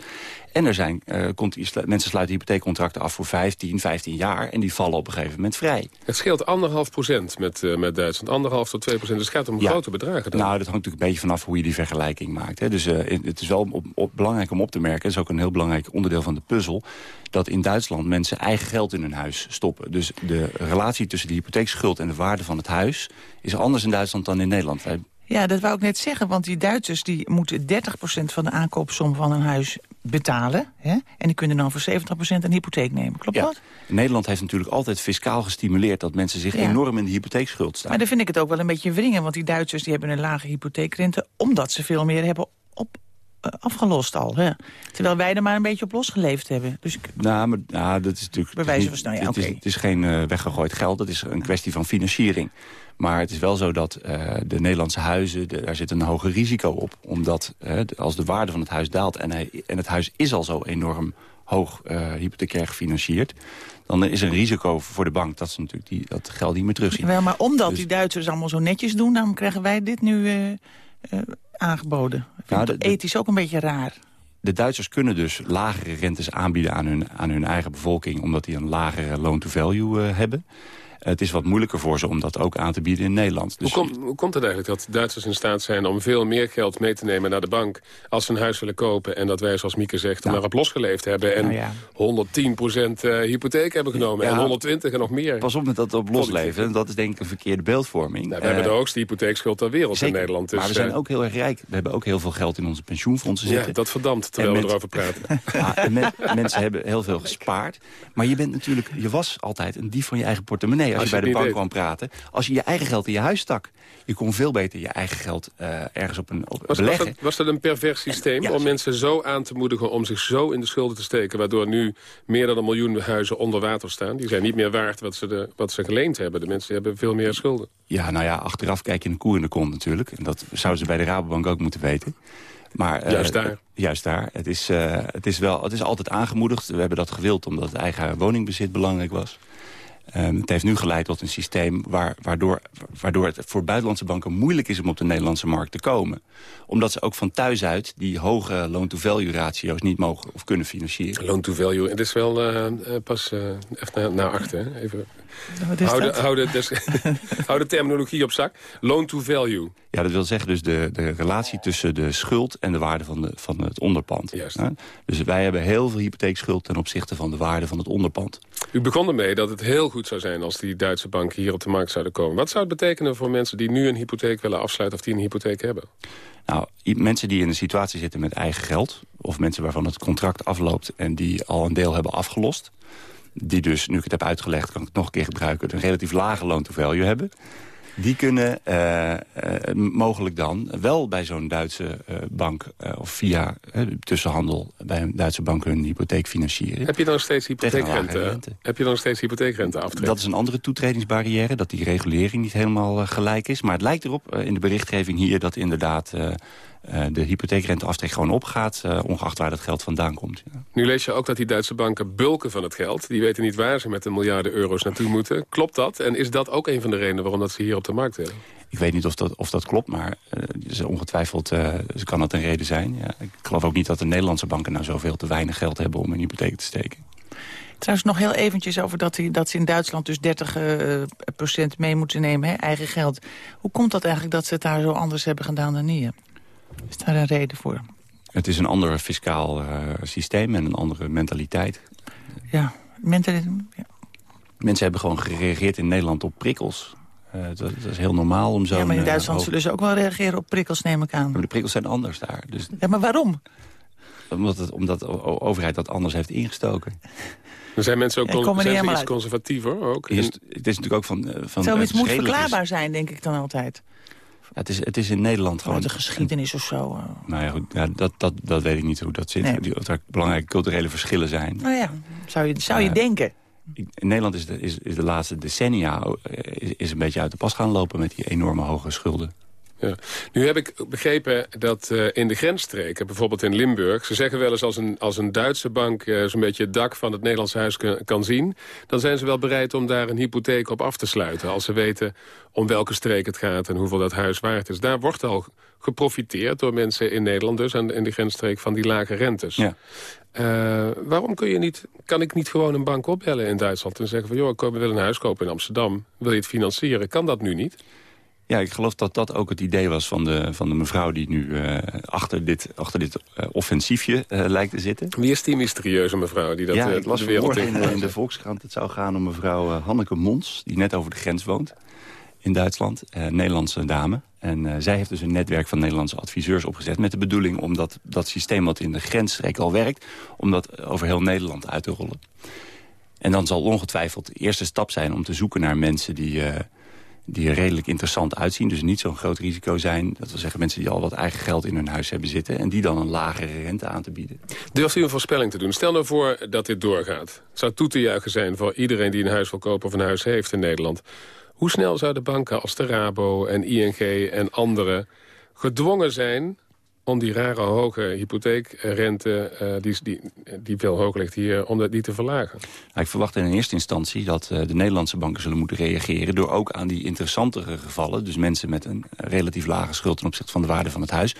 En er zijn, komt, mensen sluiten hypotheekcontracten af voor 15, 15 jaar... en die vallen op een gegeven moment vrij.
Het scheelt anderhalf procent met, met Duitsland. Anderhalf tot twee procent. Dus het gaat om
Ja.
grote bedragen dan.
Nou, dat hangt een beetje vanaf hoe je die vergelijking maakt. Hè. Dus uh, het is wel op, belangrijk om op te merken... dat is ook een heel belangrijk onderdeel van de puzzel... dat in Duitsland mensen eigen geld in hun huis stoppen. Dus de relatie tussen de hypotheekschuld en de waarde van het huis... is anders in Duitsland dan in Nederland. Wij
Ja, dat wou ik net zeggen, want die Duitsers die moeten 30% van de aankoopsom van een huis betalen. Hè? En die kunnen dan voor 70% een hypotheek nemen. Klopt
Ja.
dat?
Nederland heeft natuurlijk altijd fiscaal gestimuleerd... dat mensen zich
Ja.
enorm in de hypotheekschuld staan.
Maar dan vind ik het ook wel een beetje wringen. Want die Duitsers die hebben een lage hypotheekrente... omdat ze veel meer hebben op afgelost al. Hè? Terwijl wij er maar een beetje op losgeleefd hebben. Dus ik...
Nou, maar nou, dat is natuurlijk...
Bij wijze van snel, ja,
het, is, het is geen eh, weggegooid geld, het is een kwestie van financiering. Maar het is wel zo dat eh, de Nederlandse huizen, de- daar zit een hoger risico op. Omdat eh, als de waarde van het huis daalt en, hij, en het huis is al zo enorm hoog eh hypothecair gefinancierd... dan is er een risico voor de bank dat ze natuurlijk die, dat geld niet meer terugzien.
Wel, maar omdat
Dus-
die Duitsers allemaal zo netjes doen... daarom krijgen wij dit nu eh, eh, aangeboden. Ik vind
Nou,
het
de- de-
ethisch ook een beetje raar.
De Duitsers kunnen dus lagere rentes aanbieden aan hun, aan hun eigen bevolking... omdat die een lagere loan-to-value eh, hebben. Het is wat moeilijker voor ze om dat ook aan te bieden in Nederland. Dus
Hoe, kom- hoe komt het eigenlijk dat Duitsers in staat zijn om veel meer geld mee te nemen naar de bank als ze een huis willen kopen en dat wij, zoals Mieke zegt, er maar op losgeleefd hebben en
Nou ja.
110% eh, hypotheek hebben genomen
Ja.
en 120 en nog meer?
Pas op met dat op losleven. En dat is denk ik een verkeerde beeldvorming.
Nou, we hebben
Eh,
de hoogste hypotheekschuld ter wereld
zeker.
in Nederland. Dus,
maar we zijn
eh,
ook heel erg rijk. We hebben ook heel veel geld in onze pensioenfondsen
ja,
zitten.
dat verdampt terwijl we erover praten.
Ja, en men- mensen hebben heel veel gespaard. Maar je bent natuurlijk, je was altijd een dief van je eigen portemonnee... als,
Als
je
je
bij de bank kwam praten. Als je je eigen geld in je huis stak. Je kon veel beter je eigen geld eh, ergens op een op
Was, was,
beleggen.
dat, was dat een pervers systeem om mensen zo aan te moedigen om zich zo in de schulden te steken... waardoor nu meer dan een miljoen huizen onder water staan? Die zijn niet meer waard wat ze, de, wat ze geleend hebben. De mensen hebben veel meer schulden.
Ja, nou ja, achteraf kijk je een koe in de kont natuurlijk. En dat zouden ze bij de Rabobank ook moeten weten. Maar, eh,
Juist daar.
Juist daar. Het is, eh, het, is wel, het is altijd aangemoedigd. We hebben dat gewild omdat het eigen woningbezit belangrijk was. Ehm, het heeft nu geleid tot een systeem waar, waardoor, waardoor het voor buitenlandse banken moeilijk is om op de Nederlandse markt te komen. Omdat ze ook van thuis uit die hoge loan-to-value ratio's niet mogen of kunnen financieren.
Loan-to-value, het is wel eh, eh, pas eh, echt naar, naar achter. Hè? Even.
Is
Hou de, hou, de, des- hou de terminologie op zak. Loan-to-value.
Ja, dat wil zeggen dus de, de relatie tussen de schuld en de waarde van, de, van het onderpand.
Juist.
Hè? Dus wij hebben heel veel hypotheekschuld ten opzichte van de waarde van het onderpand.
U begon ermee dat het heel goed zou zijn als die Duitse banken hier op de markt zouden komen. Wat zou het betekenen voor mensen die nu een hypotheek willen afsluiten of die een hypotheek hebben?
Nou, mensen die in een situatie zitten met eigen geld... of mensen waarvan het contract afloopt en die al een deel hebben afgelost... die dus, nu ik het heb uitgelegd, kan ik het nog een keer gebruiken... een relatief lage loan-to-value hebben... die kunnen eh, eh, mogelijk dan wel bij zo'n Duitse eh, bank... of via tussenhandel bij een Duitse bank hun hypotheek financieren.
Heb je dan steeds hypotheekrente?
rente.
Heb je dan steeds hypotheekrente aftreden?
Dat is een andere toetredingsbarrière, dat die regulering niet helemaal gelijk is. Maar het lijkt erop in de berichtgeving hier dat inderdaad de hypotheekrenteaftrek gewoon opgaat... eh, ongeacht waar dat geld vandaan komt. Ja.
Nu lees je ook dat die Duitse banken bulken van het geld. Die weten niet waar ze met de miljarden euro's naartoe moeten. Klopt dat? En is dat ook een van de redenen waarom dat ze hier op de markt willen?
Ik weet niet of dat, of dat klopt, maar eh, ze ongetwijfeld eh, ze kan dat een reden zijn. Ja, ik geloof ook niet dat de Nederlandse banken nou zoveel te weinig geld hebben om een hypotheek te steken.
Trouwens nog heel eventjes over dat, die, dat ze in Duitsland dus 30 eh, procent mee moeten nemen, hè, eigen geld. Hoe komt dat eigenlijk dat ze het daar zo anders hebben gedaan dan hier? Is daar een reden voor?
Het is een ander fiscaal eh, systeem en een andere mentaliteit.
Ja, mentaliteit. Ja.
Mensen hebben gewoon gereageerd in Nederland op prikkels. Eh, dat, dat is heel normaal om zo.
ja, maar in Duitsland zullen ze ook wel reageren op prikkels, neem ik aan.
Maar de prikkels zijn anders daar. Dus
Ja, maar waarom?
omdat, het, omdat de overheid dat anders heeft ingestoken.
Er zijn mensen ook
Ja,
zijn iets conservatiever ook.
Is, het is natuurlijk ook van... eh, van
Zoiets moet verklaarbaar zijn, denk ik dan altijd.
Het, is, het is in Nederland gewoon...
Vanuit de geschiedenis of zo. eh.
Nou ja, goed, ja, dat, dat, dat weet ik niet hoe dat zit.
Nee.
Die- Of er belangrijke culturele verschillen zijn.
Nou ja, zou je, zou je
Eh,
denken.
In Nederland is de, is, is de laatste decennia eh, is, is een beetje uit de pas gaan lopen... met die enorme hoge schulden.
Ja. Nu heb ik begrepen dat eh, in de grensstreken, bijvoorbeeld in Limburg... ze zeggen wel eens als een, als een Duitse bank eh, zo'n beetje het dak van het Nederlandse huis kan, zien... dan zijn ze wel bereid om daar een hypotheek op af te sluiten... als ze weten om welke streek het gaat en hoeveel dat huis waard is. Daar wordt al geprofiteerd door mensen in Nederland dus... aan de- in die grensstreek van die lage rentes.
Ja.
Eh, waarom kun je niet, kan ik niet gewoon een bank opbellen in Duitsland... en zeggen van, joh, ik wil een huis kopen in Amsterdam. Wil je het financieren? Kan dat nu niet?
Ja, ik geloof dat dat ook het idee was van de, van de mevrouw... die nu eh, achter dit, achter dit eh, offensiefje eh, lijkt te zitten.
Wie is die mysterieuze mevrouw die dat
ja, ik las
wereld
in,
in
de- Volkskrant... het zou gaan om mevrouw Hanneke Mons... die net over de grens woont in Duitsland. Nederlandse dame. En zij heeft dus een netwerk van Nederlandse adviseurs opgezet... met de bedoeling om dat, dat systeem wat in de grensstreek al werkt... om dat over heel Nederland uit te rollen. En dan zal ongetwijfeld de eerste stap zijn om te zoeken naar mensen die... die er redelijk interessant uitzien. Dus niet zo'n groot risico zijn. Dat wil zeggen mensen die al wat eigen geld in hun huis hebben zitten... en die dan een lagere rente aan te bieden.
Durft u een voorspelling te doen? Stel nou voor dat dit doorgaat. Zou toe te juichen zijn voor iedereen die een huis wil kopen... of een huis heeft in Nederland. Hoe snel zouden banken als de Rabo en ING en anderen gedwongen zijn die rare hoge hypotheekrente, uh, die, die, die veel hoger ligt hier, om dat, die te verlagen?
Nou, ik verwacht in eerste instantie dat uh, de Nederlandse banken zullen moeten reageren... door ook aan die interessantere gevallen, dus mensen met een relatief lage schuld... ten opzichte van de waarde van het huis,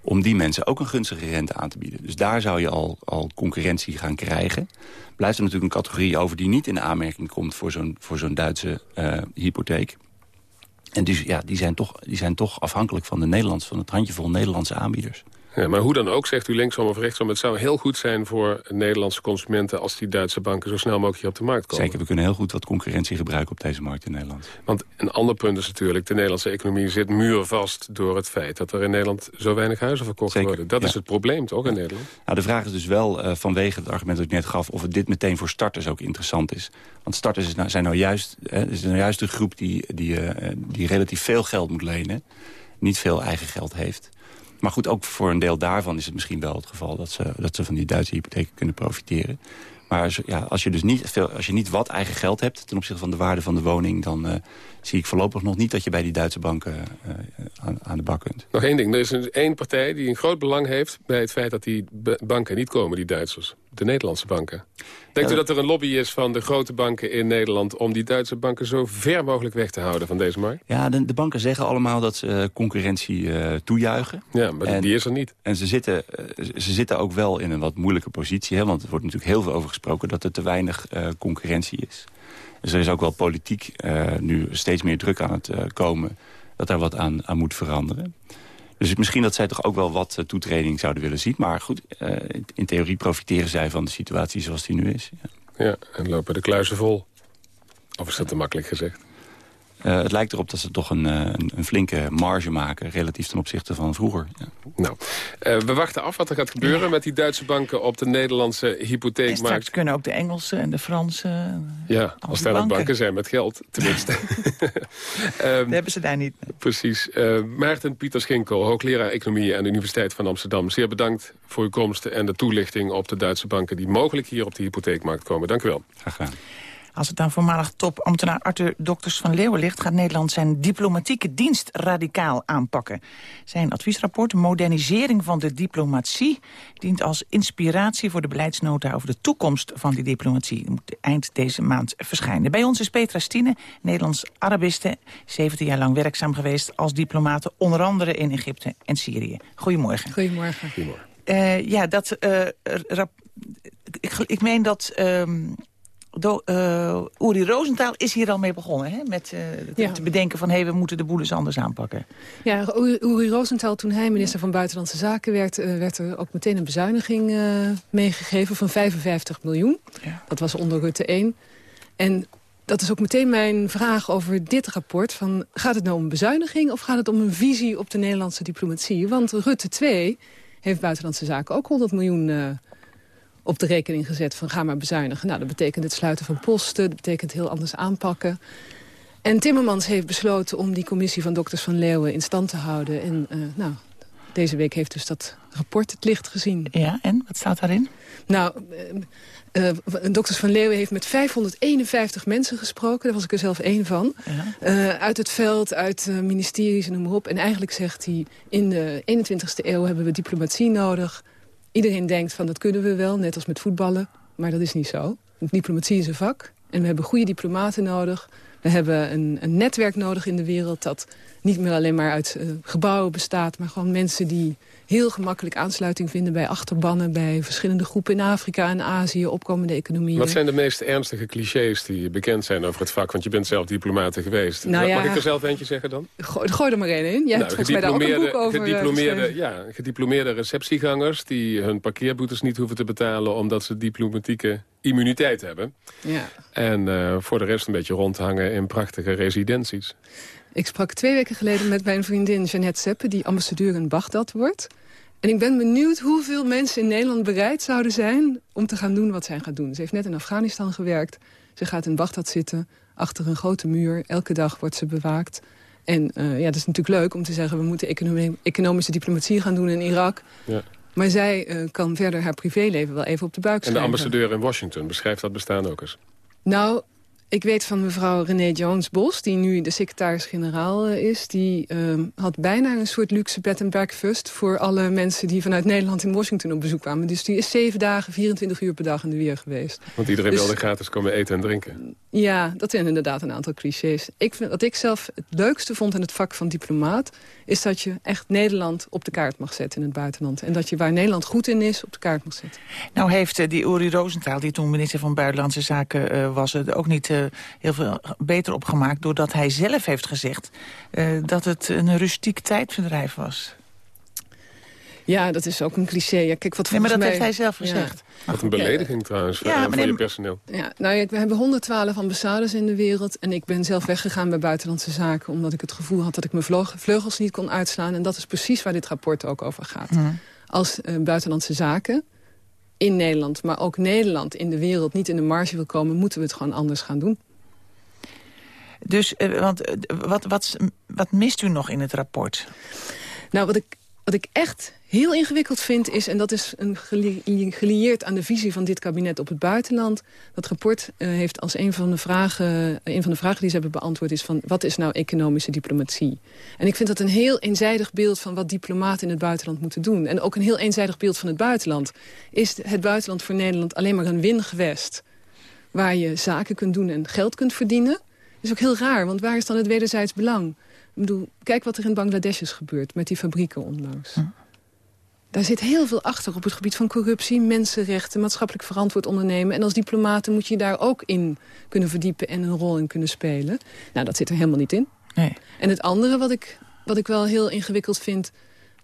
om die mensen ook een gunstige rente aan te bieden. Dus daar zou je al, al concurrentie gaan krijgen. Blijft er natuurlijk een categorie over die niet in aanmerking komt... voor zo'n zo'n Duitse uh, hypotheek. En dus ja, die zijn, toch, die zijn toch afhankelijk van, de Nederlands, van het handjevol Nederlandse aanbieders.
Ja, maar hoe dan ook, zegt u linksom of rechtsom... het zou heel goed zijn voor Nederlandse consumenten... als die Duitse banken zo snel mogelijk hier op de markt komen.
Zeker, we kunnen heel goed wat concurrentie gebruiken op deze markt in Nederland.
Want een ander punt is natuurlijk... de Nederlandse economie zit muurvast door het feit... dat er in Nederland zo weinig huizen verkocht Zeker, worden. Dat is het probleem toch in Nederland?
Nou, de vraag is dus wel uh, vanwege het argument dat ik net gaf... of het dit meteen voor starters ook interessant is. Want starters nou, zijn nou juist, hè, is nou juist de groep die, die, uh, die relatief veel geld moet lenen... niet veel eigen geld heeft... Maar goed, ook voor een deel daarvan is het misschien wel het geval... dat ze, dat ze van die Duitse hypotheken kunnen profiteren. Maar ja, als, je dus niet veel, als je niet wat eigen geld hebt... ten opzichte van de waarde van de woning... dan uh, zie ik voorlopig nog niet dat je bij die Duitse banken uh, aan, aan, de bak kunt.
Nog één ding. Er is een, één partij die een groot belang heeft... bij het feit dat die banken niet komen, die Duitsers. De Nederlandse banken. Denkt ja, u dat er een lobby is van de grote banken in Nederland... om die Duitse banken zo ver mogelijk weg te houden van deze markt?
Ja, de, de banken zeggen allemaal dat ze uh, concurrentie uh, toejuichen.
Ja, maar en, die is er niet.
En ze zitten, uh, ze zitten ook wel in een wat moeilijke positie. Hè, want er wordt natuurlijk heel veel over gesproken... dat er te weinig concurrentie is. Dus er is ook wel politiek nu steeds meer druk aan het komen... dat daar wat aan, aan moet veranderen. Dus misschien dat zij toch ook wel wat uh, toetreding zouden willen zien. Maar goed, uh, in theorie profiteren zij van de situatie zoals die nu is.
Ja, ja en lopen de kluizen vol. Of is dat te makkelijk gezegd?
Uh, het lijkt erop dat ze toch een, een, een, flinke marge maken... relatief ten opzichte van vroeger. Ja.
Nou, uh, we wachten af wat er gaat gebeuren ja. met die Duitse banken... op de Nederlandse hypotheekmarkt. En
straks kunnen ook de Engelse en de Franse...
Ja, als daar banken. banken zijn met geld, tenminste. um,
dat hebben ze daar niet.
Precies. Uh, Maarten Pieter Schinkel, hoogleraar Economie... aan de Universiteit van Amsterdam. Zeer bedankt voor uw komst en de toelichting op de Duitse banken... die mogelijk hier op de hypotheekmarkt komen. Dank u wel.
Graag gedaan.
Als het dan voormalig topambtenaar Arthur Dokters van Leeuwen ligt... gaat Nederland zijn diplomatieke dienst radicaal aanpakken. Zijn adviesrapport Modernisering van de diplomatie... dient als inspiratie voor de beleidsnota over de toekomst van die diplomatie. Die moet eind deze maand verschijnen. Bij ons is Petra Stine, Nederlands-Arabiste... 17 jaar lang werkzaam geweest als diplomaat... onder andere in Egypte en Syrië. Goedemorgen.
Goedemorgen.
Goedemorgen.
Uh, ja, dat... Uh, ik, ik meen dat... Um, Do, uh, Uri Rosenthal is hier al mee begonnen, hè? met uh, ja. te bedenken van hey, we moeten de boel eens anders aanpakken.
Ja, Uri Rosenthal, toen hij minister van Buitenlandse Zaken werd, uh, werd er ook meteen een bezuiniging meegegeven van 55 miljoen. Ja. Dat was onder Rutte 1. En dat is ook meteen mijn vraag over dit rapport. Van, gaat het nou om een bezuiniging of gaat het om een visie op de Nederlandse diplomatie? Want Rutte 2 heeft Buitenlandse Zaken ook 100 miljoen op de rekening gezet van ga maar bezuinigen. Nou, dat betekent het sluiten van posten, dat betekent heel anders aanpakken. En Timmermans heeft besloten om die commissie van dokters van Leeuwen in stand te houden. En uh, nou, deze week heeft dus dat rapport het licht gezien.
Ja, en? Wat staat daarin?
Nou, uh, uh, dokters van Leeuwen heeft met 551 mensen gesproken. Daar was ik er zelf één van. Ja. uit het veld, uit ministeries en noem maar op. En eigenlijk zegt hij, in de 21ste eeuw hebben we diplomatie nodig Iedereen denkt van dat kunnen we wel, net als met voetballen. Maar dat is niet zo. Diplomatie is een vak. En we hebben goede diplomaten nodig. We hebben een, een netwerk nodig in de wereld dat niet meer alleen maar uit uh, gebouwen bestaat... maar gewoon mensen die heel gemakkelijk aansluiting vinden bij achterbannen... bij verschillende groepen in Afrika en Azië, opkomende economieën.
Wat zijn de meest ernstige clichés die bekend zijn over het vak? Want je bent zelf diplomaten geweest. Nou ja, Mag ik er zelf eentje zeggen dan?
Gooi, gooi er maar één in. Jij nou, hebt mij daar ook een boek over
eh, gediplomeerde, ja, gediplomeerde receptiegangers... die hun parkeerboetes niet hoeven te betalen... omdat ze diplomatieke immuniteit hebben. Ja. En uh, voor de rest een beetje rondhangen in prachtige residenties.
Ik sprak twee weken geleden met mijn vriendin Jeannette Seppe... die ambassadeur in Bagdad wordt. En ik ben benieuwd hoeveel mensen in Nederland bereid zouden zijn... om te gaan doen wat zij gaat doen. Ze heeft net in Afghanistan gewerkt. Ze gaat in Bagdad zitten, achter een grote muur. Elke dag wordt ze bewaakt. En uh, ja, dat is natuurlijk leuk om te zeggen... we moeten economische diplomatie gaan doen in Irak. Ja. Maar zij uh, kan verder haar privéleven wel even op de buik schrijven.
En de ambassadeur in Washington, beschrijft dat bestaan ook eens?
Nou, ik weet van mevrouw René Jones-Bos, die nu de secretaris-generaal eh, is... die uh, had bijna een soort luxe bed and breakfast... voor alle mensen die vanuit Nederland in Washington op bezoek kwamen. Dus die is zeven dagen, 24 uur per dag in de weer geweest.
Want iedereen dus, wilde gratis komen eten en drinken.
Ja, dat zijn inderdaad een aantal clichés. Ik vind, wat ik zelf het leukste vond in het vak van diplomaat... is dat je echt Nederland op de kaart mag zetten in het buitenland. En dat je waar Nederland goed in is, op de kaart mag zetten.
Nou heeft uh, die Uri Rosenthal, die toen minister van Buitenlandse Zaken uh, was... het ook niet uh, heel veel beter opgemaakt... doordat hij zelf heeft gezegd dat het een rustiek tijdverdrijf was.
Ja, dat is ook een cliché. Ja, kijk, wat
nee, maar dat
mij...
heeft hij zelf gezegd.
Ja. Wat een belediging trouwens voor, ja, voor je personeel.
Ja, nou, we hebben 112 ambassades in de wereld. En ik ben zelf weggegaan bij Buitenlandse Zaken... omdat ik het gevoel had dat ik mijn vleugels niet kon uitslaan. En dat is precies waar dit rapport ook over gaat. Mm. Als uh, Buitenlandse Zaken in Nederland, maar ook Nederland in de wereld... niet in de marge wil komen, moeten we het gewoon anders gaan doen.
Dus, uh, want, uh, wat, wat, wat mist u nog in het rapport?
Nou, wat ik wat ik echt heel ingewikkeld vind is... en dat is een gelieerd aan de visie van dit kabinet op het buitenland... dat rapport uh, heeft als een van, de vragen, een van de vragen die ze hebben beantwoord... is van wat is nou economische diplomatie? En ik vind dat een heel eenzijdig beeld van wat diplomaten in het buitenland moeten doen. En ook een heel eenzijdig beeld van het buitenland. Is het buitenland voor Nederland alleen maar een wingewest... waar je zaken kunt doen en geld kunt verdienen? Dat is ook heel raar, want waar is dan het wederzijds belang? Ik bedoel, kijk wat er in Bangladesh is gebeurd met die fabrieken onlangs. Hm. Daar zit heel veel achter op het gebied van corruptie, mensenrechten, maatschappelijk verantwoord ondernemen. En als diplomaten moet je daar ook in kunnen verdiepen en een rol in kunnen spelen. Nou, dat zit er helemaal niet in.
Nee.
En het andere wat ik, wat ik wel heel ingewikkeld vind,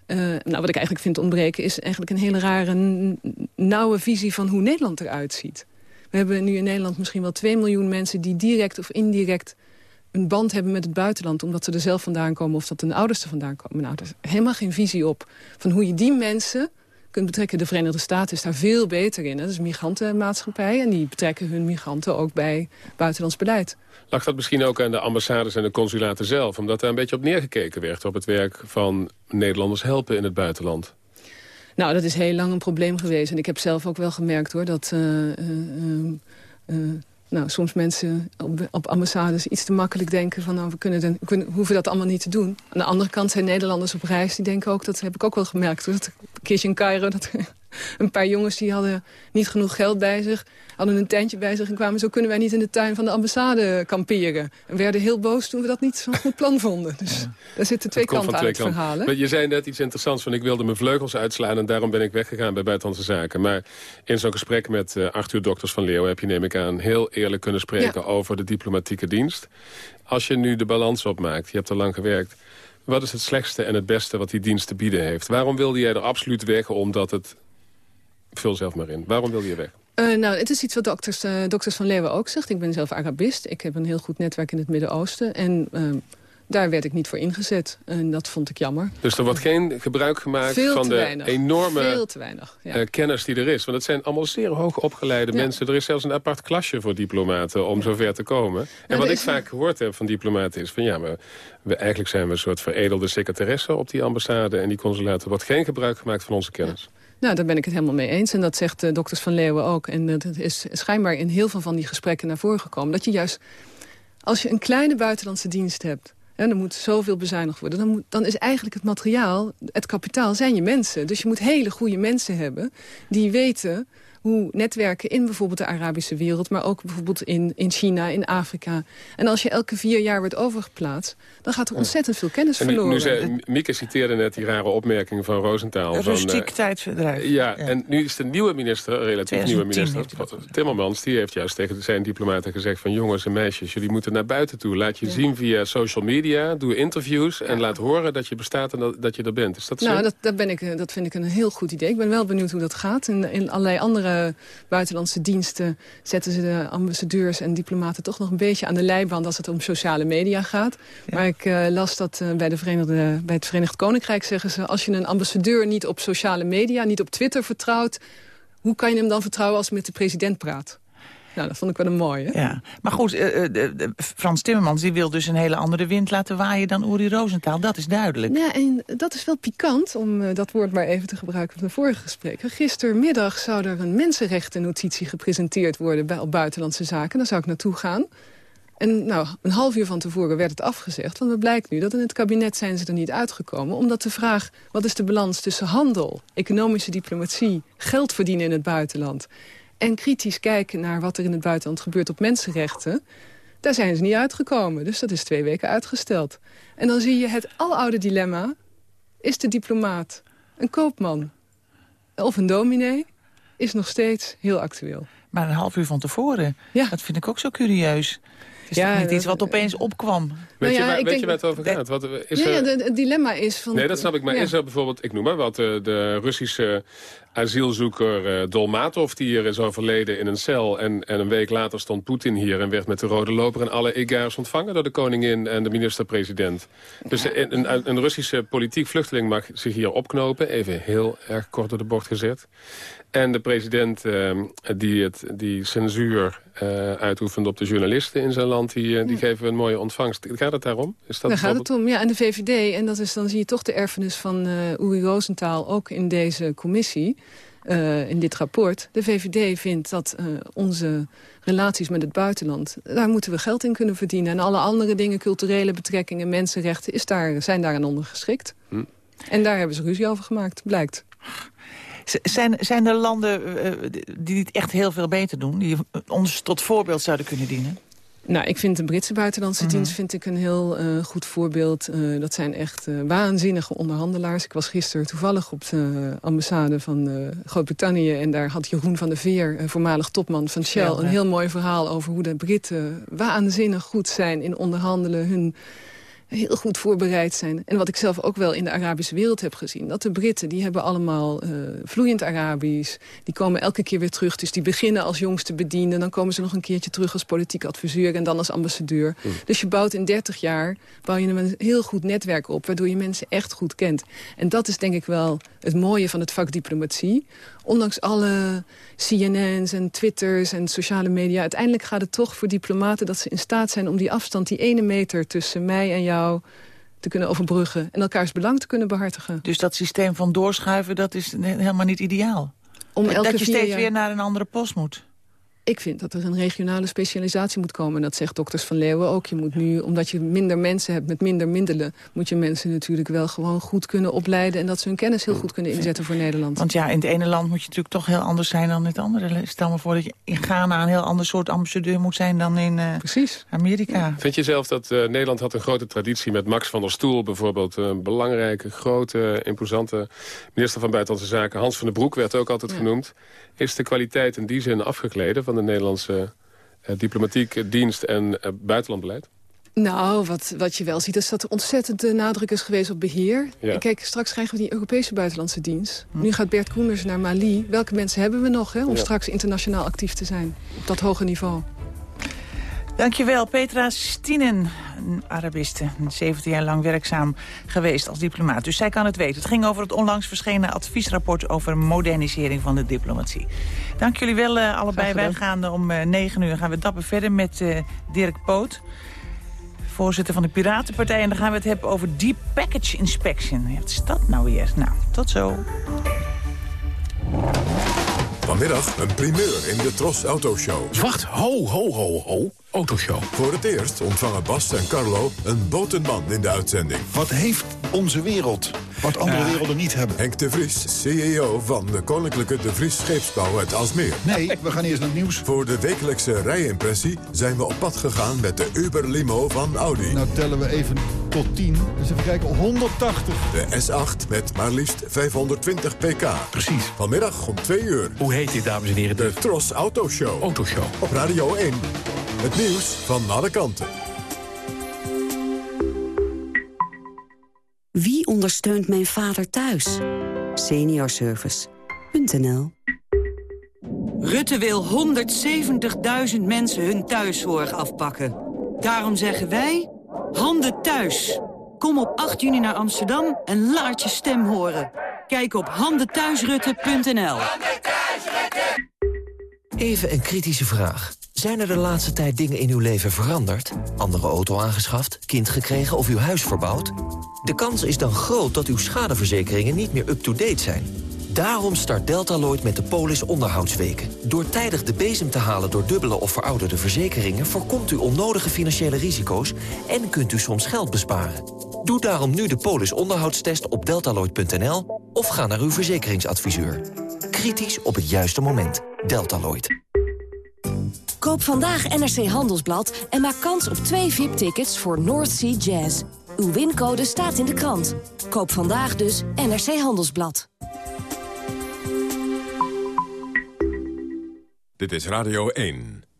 uh, nou, wat ik eigenlijk vind ontbreken, is eigenlijk een hele rare, nauwe visie van hoe Nederland eruit ziet. We hebben nu in Nederland misschien wel 2 miljoen mensen die direct of indirect een band hebben met het buitenland... omdat ze er zelf vandaan komen of dat hun ouders er vandaan komen. Nou, er is helemaal geen visie op van hoe je die mensen kunt betrekken. De Verenigde Staten is daar veel beter in. Hè? Dat is een migrantenmaatschappij en die betrekken hun migranten ook bij buitenlands beleid.
Lag dat misschien ook aan de ambassades en de consulaten zelf? Omdat daar een beetje op neergekeken werd op het werk van Nederlanders helpen in het buitenland?
Nou, dat is heel lang een probleem geweest. En ik heb zelf ook wel gemerkt hoor, dat... Uh, uh, uh, nou, soms mensen op, op, ambassades iets te makkelijk denken... van nou, we, kunnen we kunnen, hoeven dat allemaal niet te doen. Aan de andere kant zijn Nederlanders op reis... die denken ook, dat heb ik ook wel gemerkt... Dat een keertje in Cairo, dat een paar jongens die hadden niet genoeg geld bij zich... hadden een tentje bij zich en kwamen... zo kunnen wij niet in de tuin van de ambassade kamperen. En werden heel boos toen we dat niet zo'n goed plan vonden. Dus ja. daar zitten twee kanten aan het verhalen.
Maar je zei net iets interessants van ik wilde mijn vleugels uitslaan... en daarom ben ik weggegaan bij Buitenlandse Zaken. Maar in zo'n gesprek met uh, Arthur Dokters van Leeuwen... heb je, neem ik aan, heel eerlijk kunnen spreken ja. over de diplomatieke dienst. Als je nu de balans opmaakt, je hebt er lang gewerkt... Wat is het slechtste en het beste wat die dienst te bieden heeft? Waarom wilde jij er absoluut weg omdat het Vul zelf maar in. Waarom wil je weg?
Uh, nou, het is iets wat dokters, uh, dokters van Leeuwen ook zegt. Ik ben zelf Arabist. Ik heb een heel goed netwerk in het Midden-Oosten. En uh, daar werd ik niet voor ingezet. En dat vond ik jammer.
Dus er wordt geen gebruik gemaakt
Veel
van de
weinig.
enorme
weinig, ja.
kennis die er is. Want het zijn allemaal zeer hoog opgeleide
Ja.
mensen. Er is zelfs een apart klasje voor diplomaten om zover te komen. En wat ik
is-
vaak gehoord heb van diplomaten is van ja, maar we, eigenlijk zijn we een soort veredelde secretaresse op die ambassade en die consulaten. Er wordt geen gebruik gemaakt van onze kennis.
Nou, daar ben ik het helemaal mee eens. En dat zegt de dokters van Leeuwen ook. En dat is schijnbaar in heel veel van die gesprekken naar voren gekomen. Dat je juist, als je een kleine buitenlandse dienst hebt... en er moet zoveel bezuinigd worden... Dan, dan is eigenlijk het materiaal, het kapitaal, zijn je mensen. Dus je moet hele goede mensen hebben die weten hoe netwerken in bijvoorbeeld de Arabische wereld... maar ook bijvoorbeeld in, in China, in Afrika. En als je elke vier jaar wordt overgeplaatst... dan gaat er ontzettend veel kennis
En nu,
verloren.
nu zei, Mieke citeerde net die rare opmerking van Roosentaal.
Een
van,
rustiek
eh,
tijdverdrijf.
Ja, en nu is de nieuwe minister, relatief nieuwe
2010
minister,
heeft
Timmermans, die heeft juist tegen zijn diplomaten gezegd van jongens en meisjes, jullie moeten naar buiten toe. Laat je zien via social media, doe interviews en laat horen dat je bestaat en dat, dat je er bent. Is dat
Nou,
zo?
dat, dat, ben ik, eh, dat vind ik een heel goed idee. Ik ben wel benieuwd hoe dat gaat. In, in allerlei andere buitenlandse diensten zetten ze de ambassadeurs en diplomaten toch nog een beetje aan de leiband als het om sociale media gaat. Maar ik eh, las dat eh, bij, de Verenigde, bij het Verenigd Koninkrijk zeggen ze... als je een ambassadeur niet op sociale media, niet op Twitter vertrouwt... hoe kan je hem dan vertrouwen als hij met de president praat? Nou, dat vond ik wel een mooie.
Ja. Maar goed, uh, de, Frans Timmermans die wil dus een hele andere wind laten waaien dan Uri Rosenthal. Dat is duidelijk.
Ja, en dat is wel pikant, om dat woord maar even te gebruiken van de vorige gesprekken. Gistermiddag zou er een mensenrechtennotitie gepresenteerd worden bij, op Buitenlandse Zaken. Daar zou ik naartoe gaan. En nou, een half uur van tevoren werd het afgezegd. Want het blijkt nu dat in het kabinet zijn ze er niet uitgekomen. Omdat de vraag, wat is de balans tussen handel, economische diplomatie... geld verdienen in het buitenland... en kritisch kijken naar wat er in het buitenland gebeurt op mensenrechten... daar zijn ze niet uitgekomen. Dus dat is twee weken uitgesteld. En dan zie je het aloude dilemma. Is de diplomaat een koopman of een dominee? Is nog steeds heel actueel.
Maar een half uur van tevoren, ja. dat vind ik ook zo curieus is ja, niet iets wat opeens opkwam?
Weet,
nou
je, waar, weet je waar het over gaat? Wat,
is ja, ja het dilemma is van...
Nee, dat snap ik. Maar is er bijvoorbeeld, ik noem maar wat, de, de Russische asielzoeker uh, Dolmatov... die hier is overleden in een cel. En, en een week later stond Poetin hier en werd met de rode loper... en alle egaars ontvangen door de koningin en de minister-president. Dus een, een, een Russische politiek vluchteling mag zich hier opknopen. Even heel erg kort door de bocht gezet. En de president uh, die, het, die censuur uh, uitoefent op de journalisten in zijn land... die, die geven een mooie ontvangst. Gaat het daarom?
Is dat Daar gaat het om, ja. En de VVD, en dat is, dan zie je toch de erfenis van Uri Rosenthal... ook in deze commissie, in dit rapport. De VVD vindt dat onze relaties met het buitenland... daar moeten we geld in kunnen verdienen. En alle andere dingen, culturele betrekkingen, mensenrechten... Is daar, zijn daaraan ondergeschikt. Hm. En daar hebben ze ruzie over gemaakt, blijkt.
Zijn, zijn er landen uh, die het echt heel veel beter doen? Die ons tot voorbeeld zouden kunnen dienen?
Nou, ik vind de Britse buitenlandse mhm. dienst vind ik een heel uh, goed voorbeeld. Uh, dat zijn echt uh, waanzinnige onderhandelaars. Ik was gisteren toevallig op de ambassade van Groot-Brittannië... en daar had Jeroen van der Veer, voormalig topman van Shell... een heel mooi verhaal over hoe de Britten waanzinnig goed zijn in onderhandelen... hun heel goed voorbereid zijn. En wat ik zelf ook wel in de Arabische wereld heb gezien. Dat de Britten, die hebben allemaal uh, vloeiend Arabisch. Die komen elke keer weer terug. Dus die beginnen als jongste bediende. Dan komen ze nog een keertje terug als politiek adviseur. En dan als ambassadeur. Hmm. Dus je bouwt in 30 jaar bouw je een heel goed netwerk op. Waardoor je mensen echt goed kent. En dat is denk ik wel het mooie van het vak diplomatie. Ondanks alle CNN's en Twitters en sociale media... uiteindelijk gaat het toch voor diplomaten dat ze in staat zijn... om die afstand, die ene meter tussen mij en jou te kunnen overbruggen... en elkaars belang te kunnen behartigen.
Dus dat systeem van doorschuiven, dat is helemaal niet ideaal? Om dat je steeds weer naar een andere post moet?
Ik vind dat er een regionale specialisatie moet komen. En dat zegt dokters van Leeuwen ook. Je moet nu, omdat je minder mensen hebt met minder middelen... moet je mensen natuurlijk wel gewoon goed kunnen opleiden... en dat ze hun kennis heel goed kunnen inzetten voor Nederland.
Want ja, in het ene land moet je natuurlijk toch heel anders zijn dan in het andere. Stel me voor dat je in Ghana een heel ander soort ambassadeur moet zijn... dan in uh, Precies. Amerika.
Vind je zelf dat uh, Nederland had een grote traditie met Max van der Stoel... bijvoorbeeld een belangrijke, grote, imposante minister van Buitenlandse Zaken... Hans van den Broek werd ook altijd genoemd. Is de kwaliteit in die zin afgekleden van de Nederlandse uh, diplomatiek, dienst en uh, buitenlandbeleid?
Nou, wat, wat je wel ziet is dat er ontzettend uh, nadruk is geweest op beheer. Ja. Kijk, straks krijgen we die Europese buitenlandse dienst. Hm. Nu gaat Bert Koenders naar Mali. Welke mensen hebben we nog hè, om straks internationaal actief te zijn? Op dat hoge niveau.
Dankjewel, Petra Stinen, een Arabiste. 17 jaar lang werkzaam geweest als diplomaat. Dus zij kan het weten. Het ging over het onlangs verschenen adviesrapport... over modernisering van de diplomatie. Dank jullie wel uh, allebei. Wij gaan om uh, eh, 9 uur gaan we dapper verder met uh, Dirk Poot. Voorzitter van de Piratenpartij. En dan gaan we het hebben over Deep Package Inspection. Wat is dat nou weer? Nou, tot zo.
Vanmiddag een primeur in de Tros Autoshow.
Wacht, ho, ho, ho, ho. Autoshow.
Voor het eerst ontvangen Bas en Carlo een botenman in de uitzending.
Wat heeft onze wereld wat andere werelden niet hebben?
Henk de Vries, CEO van de Koninklijke de Vries Scheepsbouw uit Alsmeer.
Nee, we gaan eerst naar het nieuws.
Voor de wekelijkse rijimpressie zijn we op pad gegaan met de Uber Limo van Audi.
Nou tellen we even tot 10. Dus even kijken, 180.
De S8 met maar liefst 520 pk.
Precies.
Vanmiddag om 2 uur.
Hoe heet dit, dames en heren?
De Tros Autoshow.
Autoshow.
Op Radio 1. Het nieuws van alle kanten.
Wie ondersteunt mijn vader thuis? Seniorservice.nl Rutte wil 170.000 mensen hun thuiszorg afpakken. Daarom zeggen wij, handen thuis. Kom op 8 juni naar Amsterdam en laat je stem horen. Kijk op handenthuisrutte.nl
Even een kritische vraag. Zijn er de laatste tijd dingen in uw leven veranderd? Andere auto aangeschaft, kind gekregen of uw huis verbouwd? De kans is dan groot dat uw schadeverzekeringen niet meer up-to-date zijn. Daarom start Deltaloid met de Polis onderhoudsweken. Door tijdig de bezem te halen door dubbele of verouderde verzekeringen... voorkomt u onnodige financiële risico's en kunt u soms geld besparen. Doe daarom nu de Polis onderhoudstest op deltaloid.nl... of ga naar uw verzekeringsadviseur. Kritisch op het juiste moment. Deltaloid.
Koop vandaag NRC Handelsblad en maak kans op twee VIP-tickets voor North Sea Jazz. Uw wincode staat in de krant. Koop vandaag dus NRC Handelsblad.
Dit is Radio 1.